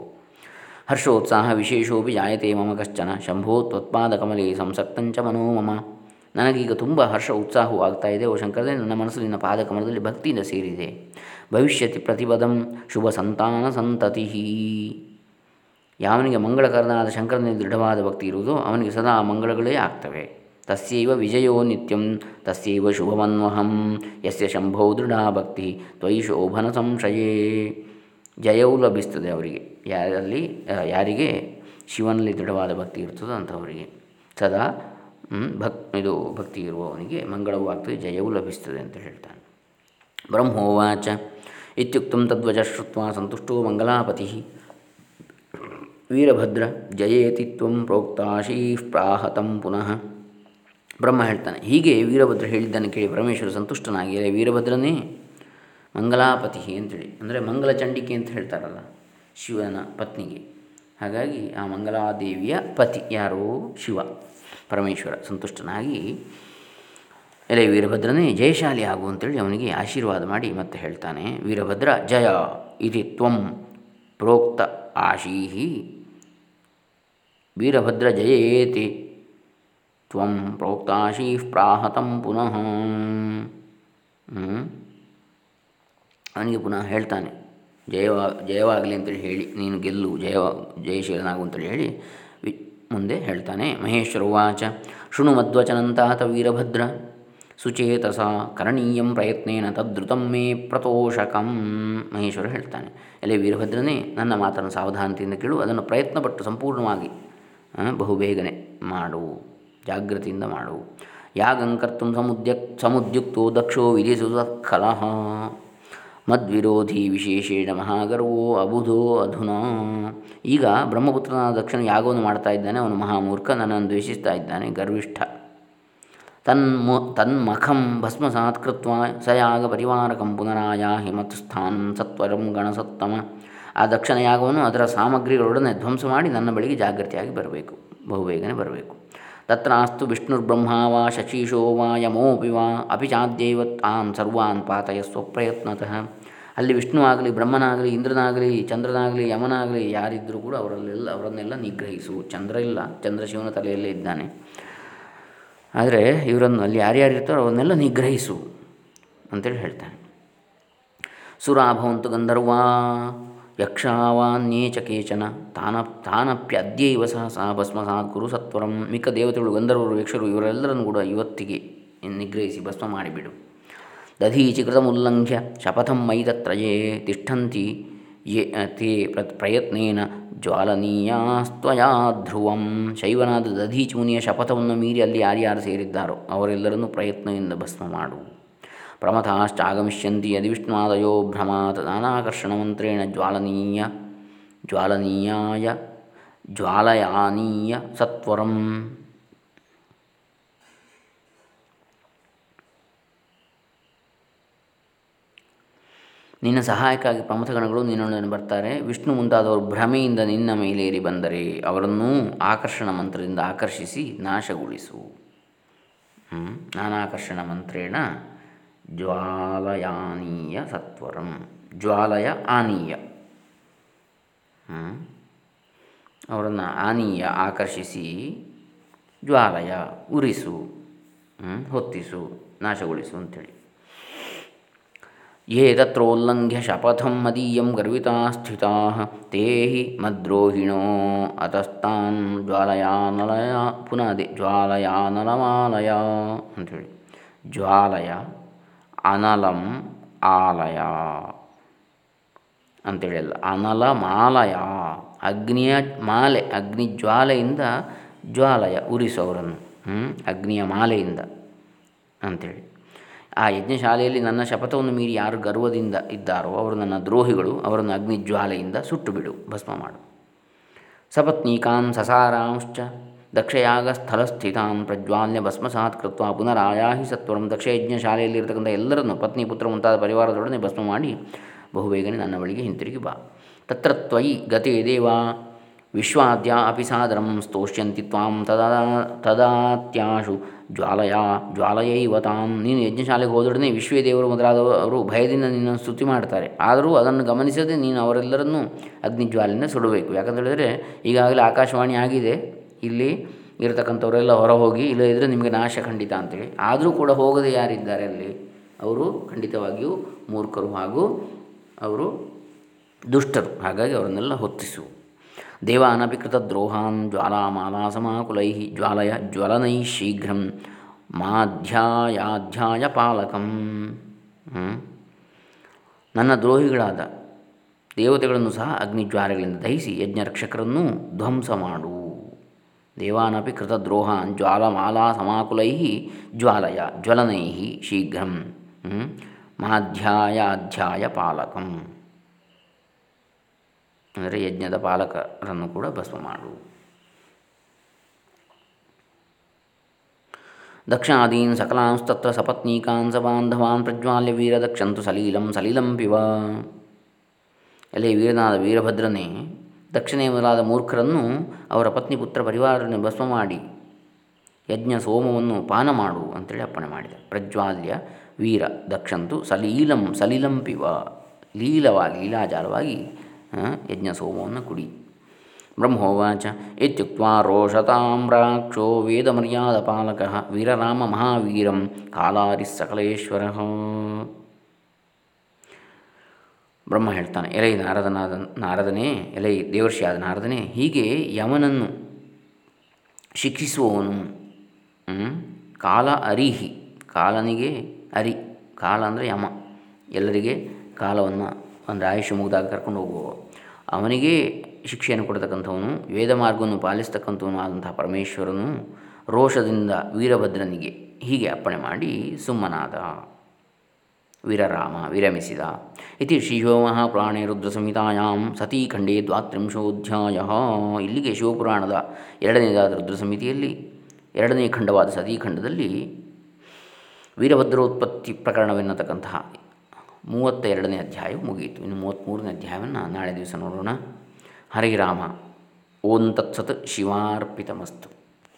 ಹರ್ಷೋತ್ಸಾಹ ವಿಶೇಷೋಪಿ ಜಾಯತೆ ಮಮ ಕಶ್ಚನ ಶಂಭೋ ತ್ವತ್ಪಾದಕಮಲೇ ಸಂಸಕ್ತಂಚ ಮನೋ ಮಮ. ನನಗೀಗ ತುಂಬ ಹರ್ಷ ಉತ್ಸಾಹವೂ ಆಗ್ತಾ ಇದೆ ಓ ಶಂಕರದೇ ನನ್ನ ಮನಸ್ಸು ನಿನ್ನ ಪಾದಕಮಲದಲ್ಲಿ ಭಕ್ತಿಯಿಂದ ಸೇರಿದೆ. ಭವಿಷ್ಯತಿ ಪ್ರತಿಪದಂ ಶುಭ ಸಂತಾನ ಸಂತತಿ. ಯಾವನಿಗೆ ಮಂಗಳಕರನಾದ ಶಂಕರನಲ್ಲಿ ದೃಢವಾದ ಭಕ್ತಿ ಇರುವುದು ಅವನಿಗೆ ಸದಾ ಮಂಗಳಗಳೇ ಆಗ್ತವೆ. ತಸ್ಯೈವ ವಿಜಯೋ ನಿತ್ಯಂ, ತಸ್ಯೈವ ಶುಭಮನ್ವಹಂ. ಯಸ್ಯ ಶಂಭೋ ದೃಢ ಭಕ್ತಿ ತ್ವಯಿ ಶೋಭನ ಸಂಶಯೇ. ಜಯವು ಲಭಿಸ್ತದೆ ಅವರಿಗೆ. ಯಾರಲ್ಲಿ ಯಾರಿಗೆ ಶಿವನಲ್ಲಿ ದೃಢವಾದ ಭಕ್ತಿ ಇರ್ತದೋ ಅಂಥವರಿಗೆ. ಸದಾ ಭಕ್, ಇದು ಭಕ್ತಿ ಇರುವವನಿಗೆ ಮಂಗಳವೂ ಆಗ್ತದೆ, ಜಯವೂ ಲಭಿಸ್ತದೆ ಅಂತ ಹೇಳ್ತಾನೆ. ಬ್ರಹ್ಮೋವಾಚ. ಇತ್ಯುಕ್ತ ತದ್ವಜ ಶ್ರುತ್ವ ಸಂತುಷ್ಟೋ ಮಂಗಲಾಪತಿ ವೀರಭದ್ರ, ಜಯೇತಿ ತ್ವಂ ಪ್ರೋಕ್ತಾಶೀ ಪ್ರಾಹತಂ ಪುನಃ. ಬ್ರಹ್ಮ ಹೇಳ್ತಾನೆ, ಹೀಗೆ ವೀರಭದ್ರ ಹೇಳಿದ್ದನ್ನು ಕೇಳಿ ಪರಮೇಶ್ವರ ಸಂತುಷ್ಟನಾಗಿ ವೀರಭದ್ರನೇ ಮಂಗಲಾಪತಿ ಅಂತೇಳಿ. ಅಂದರೆ ಮಂಗಲ ಚಂಡಿಕೆ ಅಂತ ಹೇಳ್ತಾರಲ್ಲ. ಶಿವನ ಪತ್ನಿಗೆ. ಹಾಗಾಗಿ ಆ ಮಂಗಲಾದೇವಿಯ ಪತಿ ಯಾರೋ? ಶಿವ. ಪರಮೇಶ್ವರ ಸಂತುಷ್ಟನಾಗಿ ಎಲೆ ವೀರಭದ್ರನೇ ಜಯಶಾಲಿ ಆಗು ಅಂತೇಳಿ ಅವನಿಗೆ ಆಶೀರ್ವಾದ ಮಾಡಿ ಮತ್ತೆ ಹೇಳ್ತಾನೆ, ವೀರಭದ್ರ ಜಯ ಇತಿ ತ್ವಂ ಪ್ರೋಕ್ತ ಆಶೀಹಿ. ವೀರಭದ್ರ ಜಯೇತಿ ತ್ವಂ ಪ್ರೋಕ್ತಾಶೀ ಪ್ರಾಹತಂ ಪುನಃ. ಅವನಿಗೆ ಪುನಃ ಹೇಳ್ತಾನೆ ಜಯವಾ, ಜಯವಾಗಲಿ ಅಂತೇಳಿ ಹೇಳಿ, ನೀನು ಗೆಲ್ಲು ಜಯ ಜಯಶೀಲನಾಗು ಅಂತೇಳಿ ಹೇಳಿ ವಿ, ಮುಂದೆ ಹೇಳ್ತಾನೆ. ಮಹೇಶ್ವರ ವಾಚ ಶೃಣು ಮಧ್ವಚನಂತಾತ ವೀರಭದ್ರ, ಸುಚೇತಸ ಕರಣೀಯಂ ಪ್ರಯತ್ನೇನ ತದ್ರುತಂ ಮೇ ಪ್ರತೋಷಕಂ, ಮಹೇಶ್ವರ ಹೇಳ್ತಾನೆ. ಎಲೆ ವೀರಭದ್ರನೇ, ನನ್ನ ಮಾತನ್ನು ಸಾವಧಾನತೆಯಿಂದ ಕೇಳು, ಅದನ್ನು ಪ್ರಯತ್ನಪಟ್ಟು ಸಂಪೂರ್ಣವಾಗಿ ಬಹುಬೇಗನೆ ಮಾಡು ಜಾಗೃತಿಯಿಂದ ಮಾಡು. ಯಾಗಂಕರ್ತು ಸಮುದ್ಯ ಸಮುದ್ಯುಕ್ತೋ ದಕ್ಷೋ ವಿಧಿಸುವ ಕಲಹ. ಮದ್ವಿರೋಧಿ ವಿಶೇಷೇಣ ಮಹಾಗರ್ವೋ ಅಬುಧೋ ಅಧುನಾ. ಈಗ ಬ್ರಹ್ಮಪುತ್ರನಾದ ದಕ್ಷಿಣ ಯಾಗವನ್ನು ಮಾಡ್ತಾ ಇದ್ದಾನೆ, ಅವನು ಮಹಾಮೂರ್ಖ, ನನ್ನನ್ನು ದ್ವೇಷಿಸ್ತಾ ಇದ್ದಾನೆ, ಗರ್ವಿಷ್ಠ. ತನ್ಮು ತನ್ಮಖಂ ಭಸ್ಮಸಾತ್ ಸ ಯಾಗ ಪರಿವಾರಕಂ ಪುನರಾಯ ಹಿಮತ್ಸ್ಥಾನ ಸತ್ವರಂ ಗಣಸತ್ತಮ. ಆ ದಕ್ಷಿಣ ಯಾಗವನ್ನು ಅದರ ಸಾಮಗ್ರಿಗಳೊಡನೆ ಧ್ವಂಸ ಮಾಡಿ ನನ್ನ ಬಳಿಗೆ ಜಾಗೃತಿಯಾಗಿ ಬರಬೇಕು, ಬಹುಬೇಗನೆ ಬರಬೇಕು. ತತ್ರಾಸ್ತು ವಿಷ್ಣುರ್ಬ್ರಹ್ಮ ವಾ ಶಶೀಶೋ ವಾ ಯಮೋಪಿ ವಾ ಅಪಿ ಚಾದ್ಯೈವ ತಾನ್ ಸರ್ವಾನ್ ಪಾತಯ ಸ್ವಪ್ರಯತ್ನತಃ ಅಲ್ಲಿ ವಿಷ್ಣು ಆಗಲಿ, ಬ್ರಹ್ಮನಾಗಲಿ, ಇಂದ್ರನಾಗಲಿ, ಚಂದ್ರನಾಗಲಿ, ಯಮನಾಗಲಿ ಯಾರಿದ್ದರೂ ಕೂಡ ಅವರಲ್ಲೆಲ್ಲ, ಅವರನ್ನೆಲ್ಲ ನಿಗ್ರಹಿಸು. ಚಂದ್ರ ಇಲ್ಲ, ಚಂದ್ರ ಶಿವನ ತಲೆಯಲ್ಲೇ ಇದ್ದಾನೆ. ಆದರೆ ಇವರನ್ನು ಅಲ್ಲಿ ಯಾರ್ಯಾರಿರ್ತಾರೋ ಅವರನ್ನೆಲ್ಲ ನಿಗ್ರಹಿಸು ಅಂತೇಳಿ ಹೇಳ್ತಾನೆ. ಸುರಾಭವಂತು ಗಂಧರ್ವಾ ಯಕ್ಷಾವಾನ್ಯೇ ಚ ಕೇಚನ, ತಾನ ತಾನಪ್ಯದ್ಯೈವ ಸಹ ಸಹ ಭಸ್ಮ ಗುರು ಸತ್ವರಂ, ಮಿಕ್ಕ ದೇವತೆಗಳು, ಗಂಧರ್ವರು, ಯಕ್ಷರು ಇವರೆಲ್ಲರನ್ನು ಕೂಡ ಇವತ್ತಿಗೆ ನಿಗ್ರಹಿಸಿ ಭಸ್ಮ ಮಾಡಿಬಿಡು. ದಧೀಚಿ ಕೃತಮುಲ್ಲಂಘ್ಯ ಶಪಥಂ ಮೈತತ್ರಯೇ ತಿಷ್ಠಂತಿ ಯೇ ತೇ ಪ್ರ ಪ್ರಯತ್ನೇನ ಜ್ವಾಲನೀಯಾಸ್ತ್ವಯಾ ಧ್ರುವಂ ಶೈವನಾದ ದಧೀಚಿ ಮುನಿಯ ಶಪಥವನ್ನು ಮೀರಿ ಅಲ್ಲಿ ಯಾರ್ಯಾರು ಸೇರಿದ್ದಾರೋ ಅವರೆಲ್ಲರನ್ನು ಪ್ರಯತ್ನದಿಂದ ಭಸ್ಮ ಮಾಡು. ಪ್ರಮಥಾಶ್ಚಾಗಮಿಷ್ಯಂತಿ ಯದಿ ವಿಷ್ಣುವಾದಯೋ ಭ್ರಮಾತ್ ನಾನಾಕರ್ಷಣಮಂತ್ರೇಣ ಜ್ವಾಲನೀಯ, ಜ್ವಾಲನೀಯಾಯ, ಜ್ವಾಲಯಾನೀಯ ಸತ್ವರಂ. ನಿನ್ನ ಸಹಾಯಕ್ಕಾಗಿ ಪ್ರಮಥಗಣಗಳು ನಿನ್ನೊಡನೆ ಬರ್ತಾರೆ. ವಿಷ್ಣು ಮುಂತಾದವರು ಭ್ರಮೆಯಿಂದ ನಿನ್ನ ಮೇಲೇರಿ ಬಂದರೆ ಅವರನ್ನೂ ಆಕರ್ಷಣ ಮಂತ್ರದಿಂದ ಆಕರ್ಷಿಸಿ ನಾಶಗೊಳಿಸು. ನಾನಾಕರ್ಷಣ ಮಂತ್ರೇಣ ಜ್ವಾಲಯಾನೀಯ ಸತ್ವರಂ. ಜ್ವಾಲಯ ಆನೀಯ. ಅವರನ್ನು ಆನೀಯ ಆಕರ್ಷಿಸಿ ಜ್ವಾಲಯ ಉರಿಸು. ಹೊತ್ತಿಸು, ನಾಶಗೊಳಿಸು ಅಂಥೇಳಿ. ಯೇ ತತ್ರೋಲ್ಲಂಘ್ಯ ಶಪಥಂ ಮದೀಯಂ ಗರ್ವಿತಾ ಸ್ಥಿತಾ ತೇ ಹಿ ಮದ್ರೋಹಿಣೋ ಅತಸ್ತಾನ್ ಜ್ವಾಲಯಾನಲಯ ಪುನಃ ಅದೇ ಜ್ವಾಲಯಾನಲಮಾಲಯ ಅಂಥೇಳಿ ಜ್ವಾಲಯ ಅನಲಂ ಆಲಯ ಅಂತೇಳಿಲ್ಲ ಅನಲ ಮಾಲಯ ಅಗ್ನಿಯ ಮಾಲೆ ಅಗ್ನಿ ಜ್ವಾಲೆಯಿಂದ ಜ್ವಾಲಯ ಉರಿಸೋರನ್ನು ಅಗ್ನಿಯ ಮಾಲೆಯಿಂದ ಅಂಥೇಳಿ ಆ ಯಜ್ಞಶಾಲೆಯಲ್ಲಿ ನನ್ನ ಶಪಥವನ್ನು ಮೀರಿ ಯಾರು ಗರ್ವದಿಂದ ಇದ್ದಾರೋ ಅವರು ನನ್ನ ದ್ರೋಹಿಗಳು, ಅವರನ್ನು ಅಗ್ನಿ ಜ್ವಾಲೆಯಿಂದ ಸುಟ್ಟು ಬಿಡು ಭಸ್ಮ ಮಾಡು. ಸಪತ್ನೀಕಾಂ ಸಸಾರಾಂಶ್ಚ ದಕ್ಷಯಾಗ ಸ್ಥಳಸ್ಥಿತಾನ್ ಪ್ರಜ್ವಾಲ್ಯ ಭಸ್ಮಸಾತ್ ಕೃತ್ವ ಪುನರಾಯಾಹಿ ಸತ್ವರಂ. ದಕ್ಷಯಜ್ಞ ಶಾಲೆಯಲ್ಲಿರತಕ್ಕಂಥ ಎಲ್ಲರನ್ನು ಪತ್ನಿ, ಪುತ್ರ ಮುಂತಾದ ಪರಿವಾರದೊಡನೆ ಭಸ್ಮ ಮಾಡಿ ಬಹುಬೇಗನೆ ನನ್ನ ಬಳಿಗೆ ಹಿಂತಿರುಗಿ ಬಾ. ತತ್ರ ತ್ವಯಿ ಗತೆ ದೇವ ವಿಶ್ವಾದ್ಯ ಅಪಿ ಸಾದರಂ ಸ್ತೋಷ್ಯಂತಿ ತ್ವಾಂ ತದಾ ತದಾತ್ಯಾಶು ಜ್ವಾಲಯ ಜ್ವಾಲಯೈವ ತಾಂ. ನೀನು ಯಜ್ಞಶಾಲೆಗೆ ಹೋದೊಡನೆ ವಿಶ್ವೇ ದೇವರು ಮೊದಲಾದವರು ಭಯದಿಂದ ನಿನ್ನನ್ನು ಸ್ತುತಿ ಮಾಡ್ತಾರೆ. ಆದರೂ ಅದನ್ನು ಗಮನಿಸದೆ ನೀನು ಅವರೆಲ್ಲರನ್ನೂ ಅಗ್ನಿಜ್ವಾಲೆಯನ್ನು ಸುಡಬೇಕು. ಯಾಕಂತ ಹೇಳಿದರೆ ಈಗಾಗಲೇ ಆಕಾಶವಾಣಿ ಆಗಿದೆ. ಇಲ್ಲಿ ಇರತಕ್ಕಂಥವರೆಲ್ಲ ಹೊರ ಹೋಗಿ ಇಲ್ಲದಿದ್ದರೆ ನಿಮಗೆ ನಾಶ ಖಂಡಿತ ಅಂತೇಳಿ. ಆದರೂ ಕೂಡ ಹೋಗದೆ ಯಾರಿದ್ದಾರೆ ಅಲ್ಲಿ? ಅವರು ಖಂಡಿತವಾಗಿಯೂ ಮೂರ್ಖರು ಹಾಗೂ ಅವರು ದುಷ್ಟರು. ಹಾಗಾಗಿ ಅವರನ್ನೆಲ್ಲ ಹೊತ್ತಿಸು. ದೇವಾನಪಿಕೃತ ದ್ರೋಹಾನ್ ಜ್ವಾಲಾಮಾಲಾ ಸಮಾಕುಲೈ ಜ್ವಾಲಯ ಜ್ವಲನೈ ಶೀಘ್ರಂ ಮಾಧ್ಯಾಯಾಧ್ಯಾಯ ಪಾಲಕಂ ನನ್ನ ದ್ರೋಹಿಗಳಾದ ದೇವತೆಗಳನ್ನು ಸಹ ಅಗ್ನಿಜ್ವಾಲೆಗಳಿಂದ ದಹಿಸಿ ಯಜ್ಞರಕ್ಷಕರನ್ನು ಧ್ವಂಸ ಮಾಡು. ದೇವಾನಪಿ ಕೃತದ್ರೋಹಾನ್ ಜ್ವಾಲಮಾಲಾ ಸಮಾಕುಲೈ ಜ್ವಾಲಯ ಜ್ವಲನೈ ಶೀಘ್ರಂ. ಮಾಧ್ಯಾಯಾಧ್ಯಾಯ ಪಾಲಕಂ ಅಂದರೆ ಯಜ್ಞದ ಪಾಲಕರನ್ನು ಕೂಡ ಭಸ್ಮ ಮಾಡು. ದಕ್ಷಾದೀನ್ ಸಕಲಾಂಸ್ತತ್ರ ಸಪತ್ನೀಕಾನ್ ಸ ಬಾಂಧವಾನ್ ಪ್ರಜ್ವಾಲ್ಯ ವೀರದಕ್ಷಂತು ಸಲೀಲಂ ಸಲೀಲಂ ಪಿವ. ಎಲೆ ವೀರನಾದ ವೀರಭದ್ರನೇ ದಕ್ಷಿಣೆ ಮೊದಲಾದ ಮೂರ್ಖರನ್ನು ಅವರ ಪತ್ನಿ ಪುತ್ರ ಪರಿವಾರರನ್ನು ಭಸ್ಮ ಮಾಡಿ ಯಜ್ಞ ಸೋಮವನ್ನು ಪಾನ ಮಾಡು ಅಂತೇಳಿ ಅಪ್ಪಣೆ ಮಾಡಿದ ಪ್ರಜ್ವಾಲ್ಯ ವೀರ ದಕ್ಷಂತು ಸಲೀಲಂ ಸಲೀಲಂ ಪಿವ. ಲೀಲವಾಗಿ ಲೀಲಾಜಾಲವಾಗಿ ಯಜ್ಞ ಸೋಮವನ್ನು ಕುಡಿ. ಬ್ರಹ್ಮೋವಾಚ. ಇತ್ಯುಕ್ತ ರೋಷತಾಮ್ರಾಕ್ಷೋ ವೇದಮರ್ಯಾದ ಪಾಲಕ ವೀರರಾಮ ಮಹಾವೀರಂ ಕಾಲಾರಿಸ್ಸಕಲೇಶ್ವರ ಬ್ರಹ್ಮ ಹೇಳ್ತಾನೆ, ಎಲೈ ನಾರದನಾದ, ನಾರದನೇ, ಎಲೈ ದೇವರ್ಷಿಯಾದ ನಾರದನೇ, ಹೀಗೆ ಯಮನನ್ನು ಶಿಕ್ಷಿಸುವವನು ಕಾಲ ಅರಿಹಿ. ಕಾಲನಿಗೆ ಅರಿ. ಕಾಲ ಅಂದರೆ ಯಮ. ಎಲ್ಲರಿಗೆ ಕಾಲವನ್ನು ಅಂದರೆ ಆಯುಷ್ಯ ಮುಗಿದಾಗ ಕರ್ಕೊಂಡು ಹೋಗುವ? ಅವನಿಗೆ ಶಿಕ್ಷೆಯನ್ನು ಕೊಡತಕ್ಕಂಥವನು, ವೇದ ಮಾರ್ಗವನ್ನು ಪಾಲಿಸ್ತಕ್ಕಂಥವನು ಆದಂತಹ ಪರಮೇಶ್ವರನು ರೋಷದಿಂದ ವೀರಭದ್ರನಿಗೆ ಹೀಗೆ ಅಪ್ಪಣೆ ಮಾಡಿ, ಸುಮ್ಮನಾದ. ವೀರರಾಮ, ವಿರಮಿಸಿದ. ಇತಿ ಶ್ರೀಶಿವಮಹಾಪುರಾಣೇ ರುದ್ರಸಂಹಿತಾಯಾಂ ಸತೀಖಂಡೇ ದ್ವಾತ್ರಿಂಶೋಧ್ಯಾಯ. ಇಲ್ಲಿಗೆ ಶಿವಪುರಾಣದ ಎರಡನೇದಾದ ರುದ್ರ ಸಮಿತಿಯಲ್ಲಿ ಎರಡನೇ ಖಂಡವಾದ ಸತೀಖಂಡದಲ್ಲಿ ವೀರಭದ್ರೋತ್ಪತ್ತಿ ಪ್ರಕರಣವೆನ್ನತಕ್ಕಂತಹ ಮೂವತ್ತ ಎರಡನೇ ಅಧ್ಯಾಯವು ಮುಗಿಯಿತು. ಇನ್ನು ಮೂವತ್ತ್ಮೂರನೇ ಅಧ್ಯಾಯವನ್ನು ನಾಳೆ ದಿವಸ ನೋಡೋಣ. ಹರಿರಾಮ ಓಂ ತತ್ಸತ್ ಶಿವಾರ್ಪಿತಮಸ್ತು.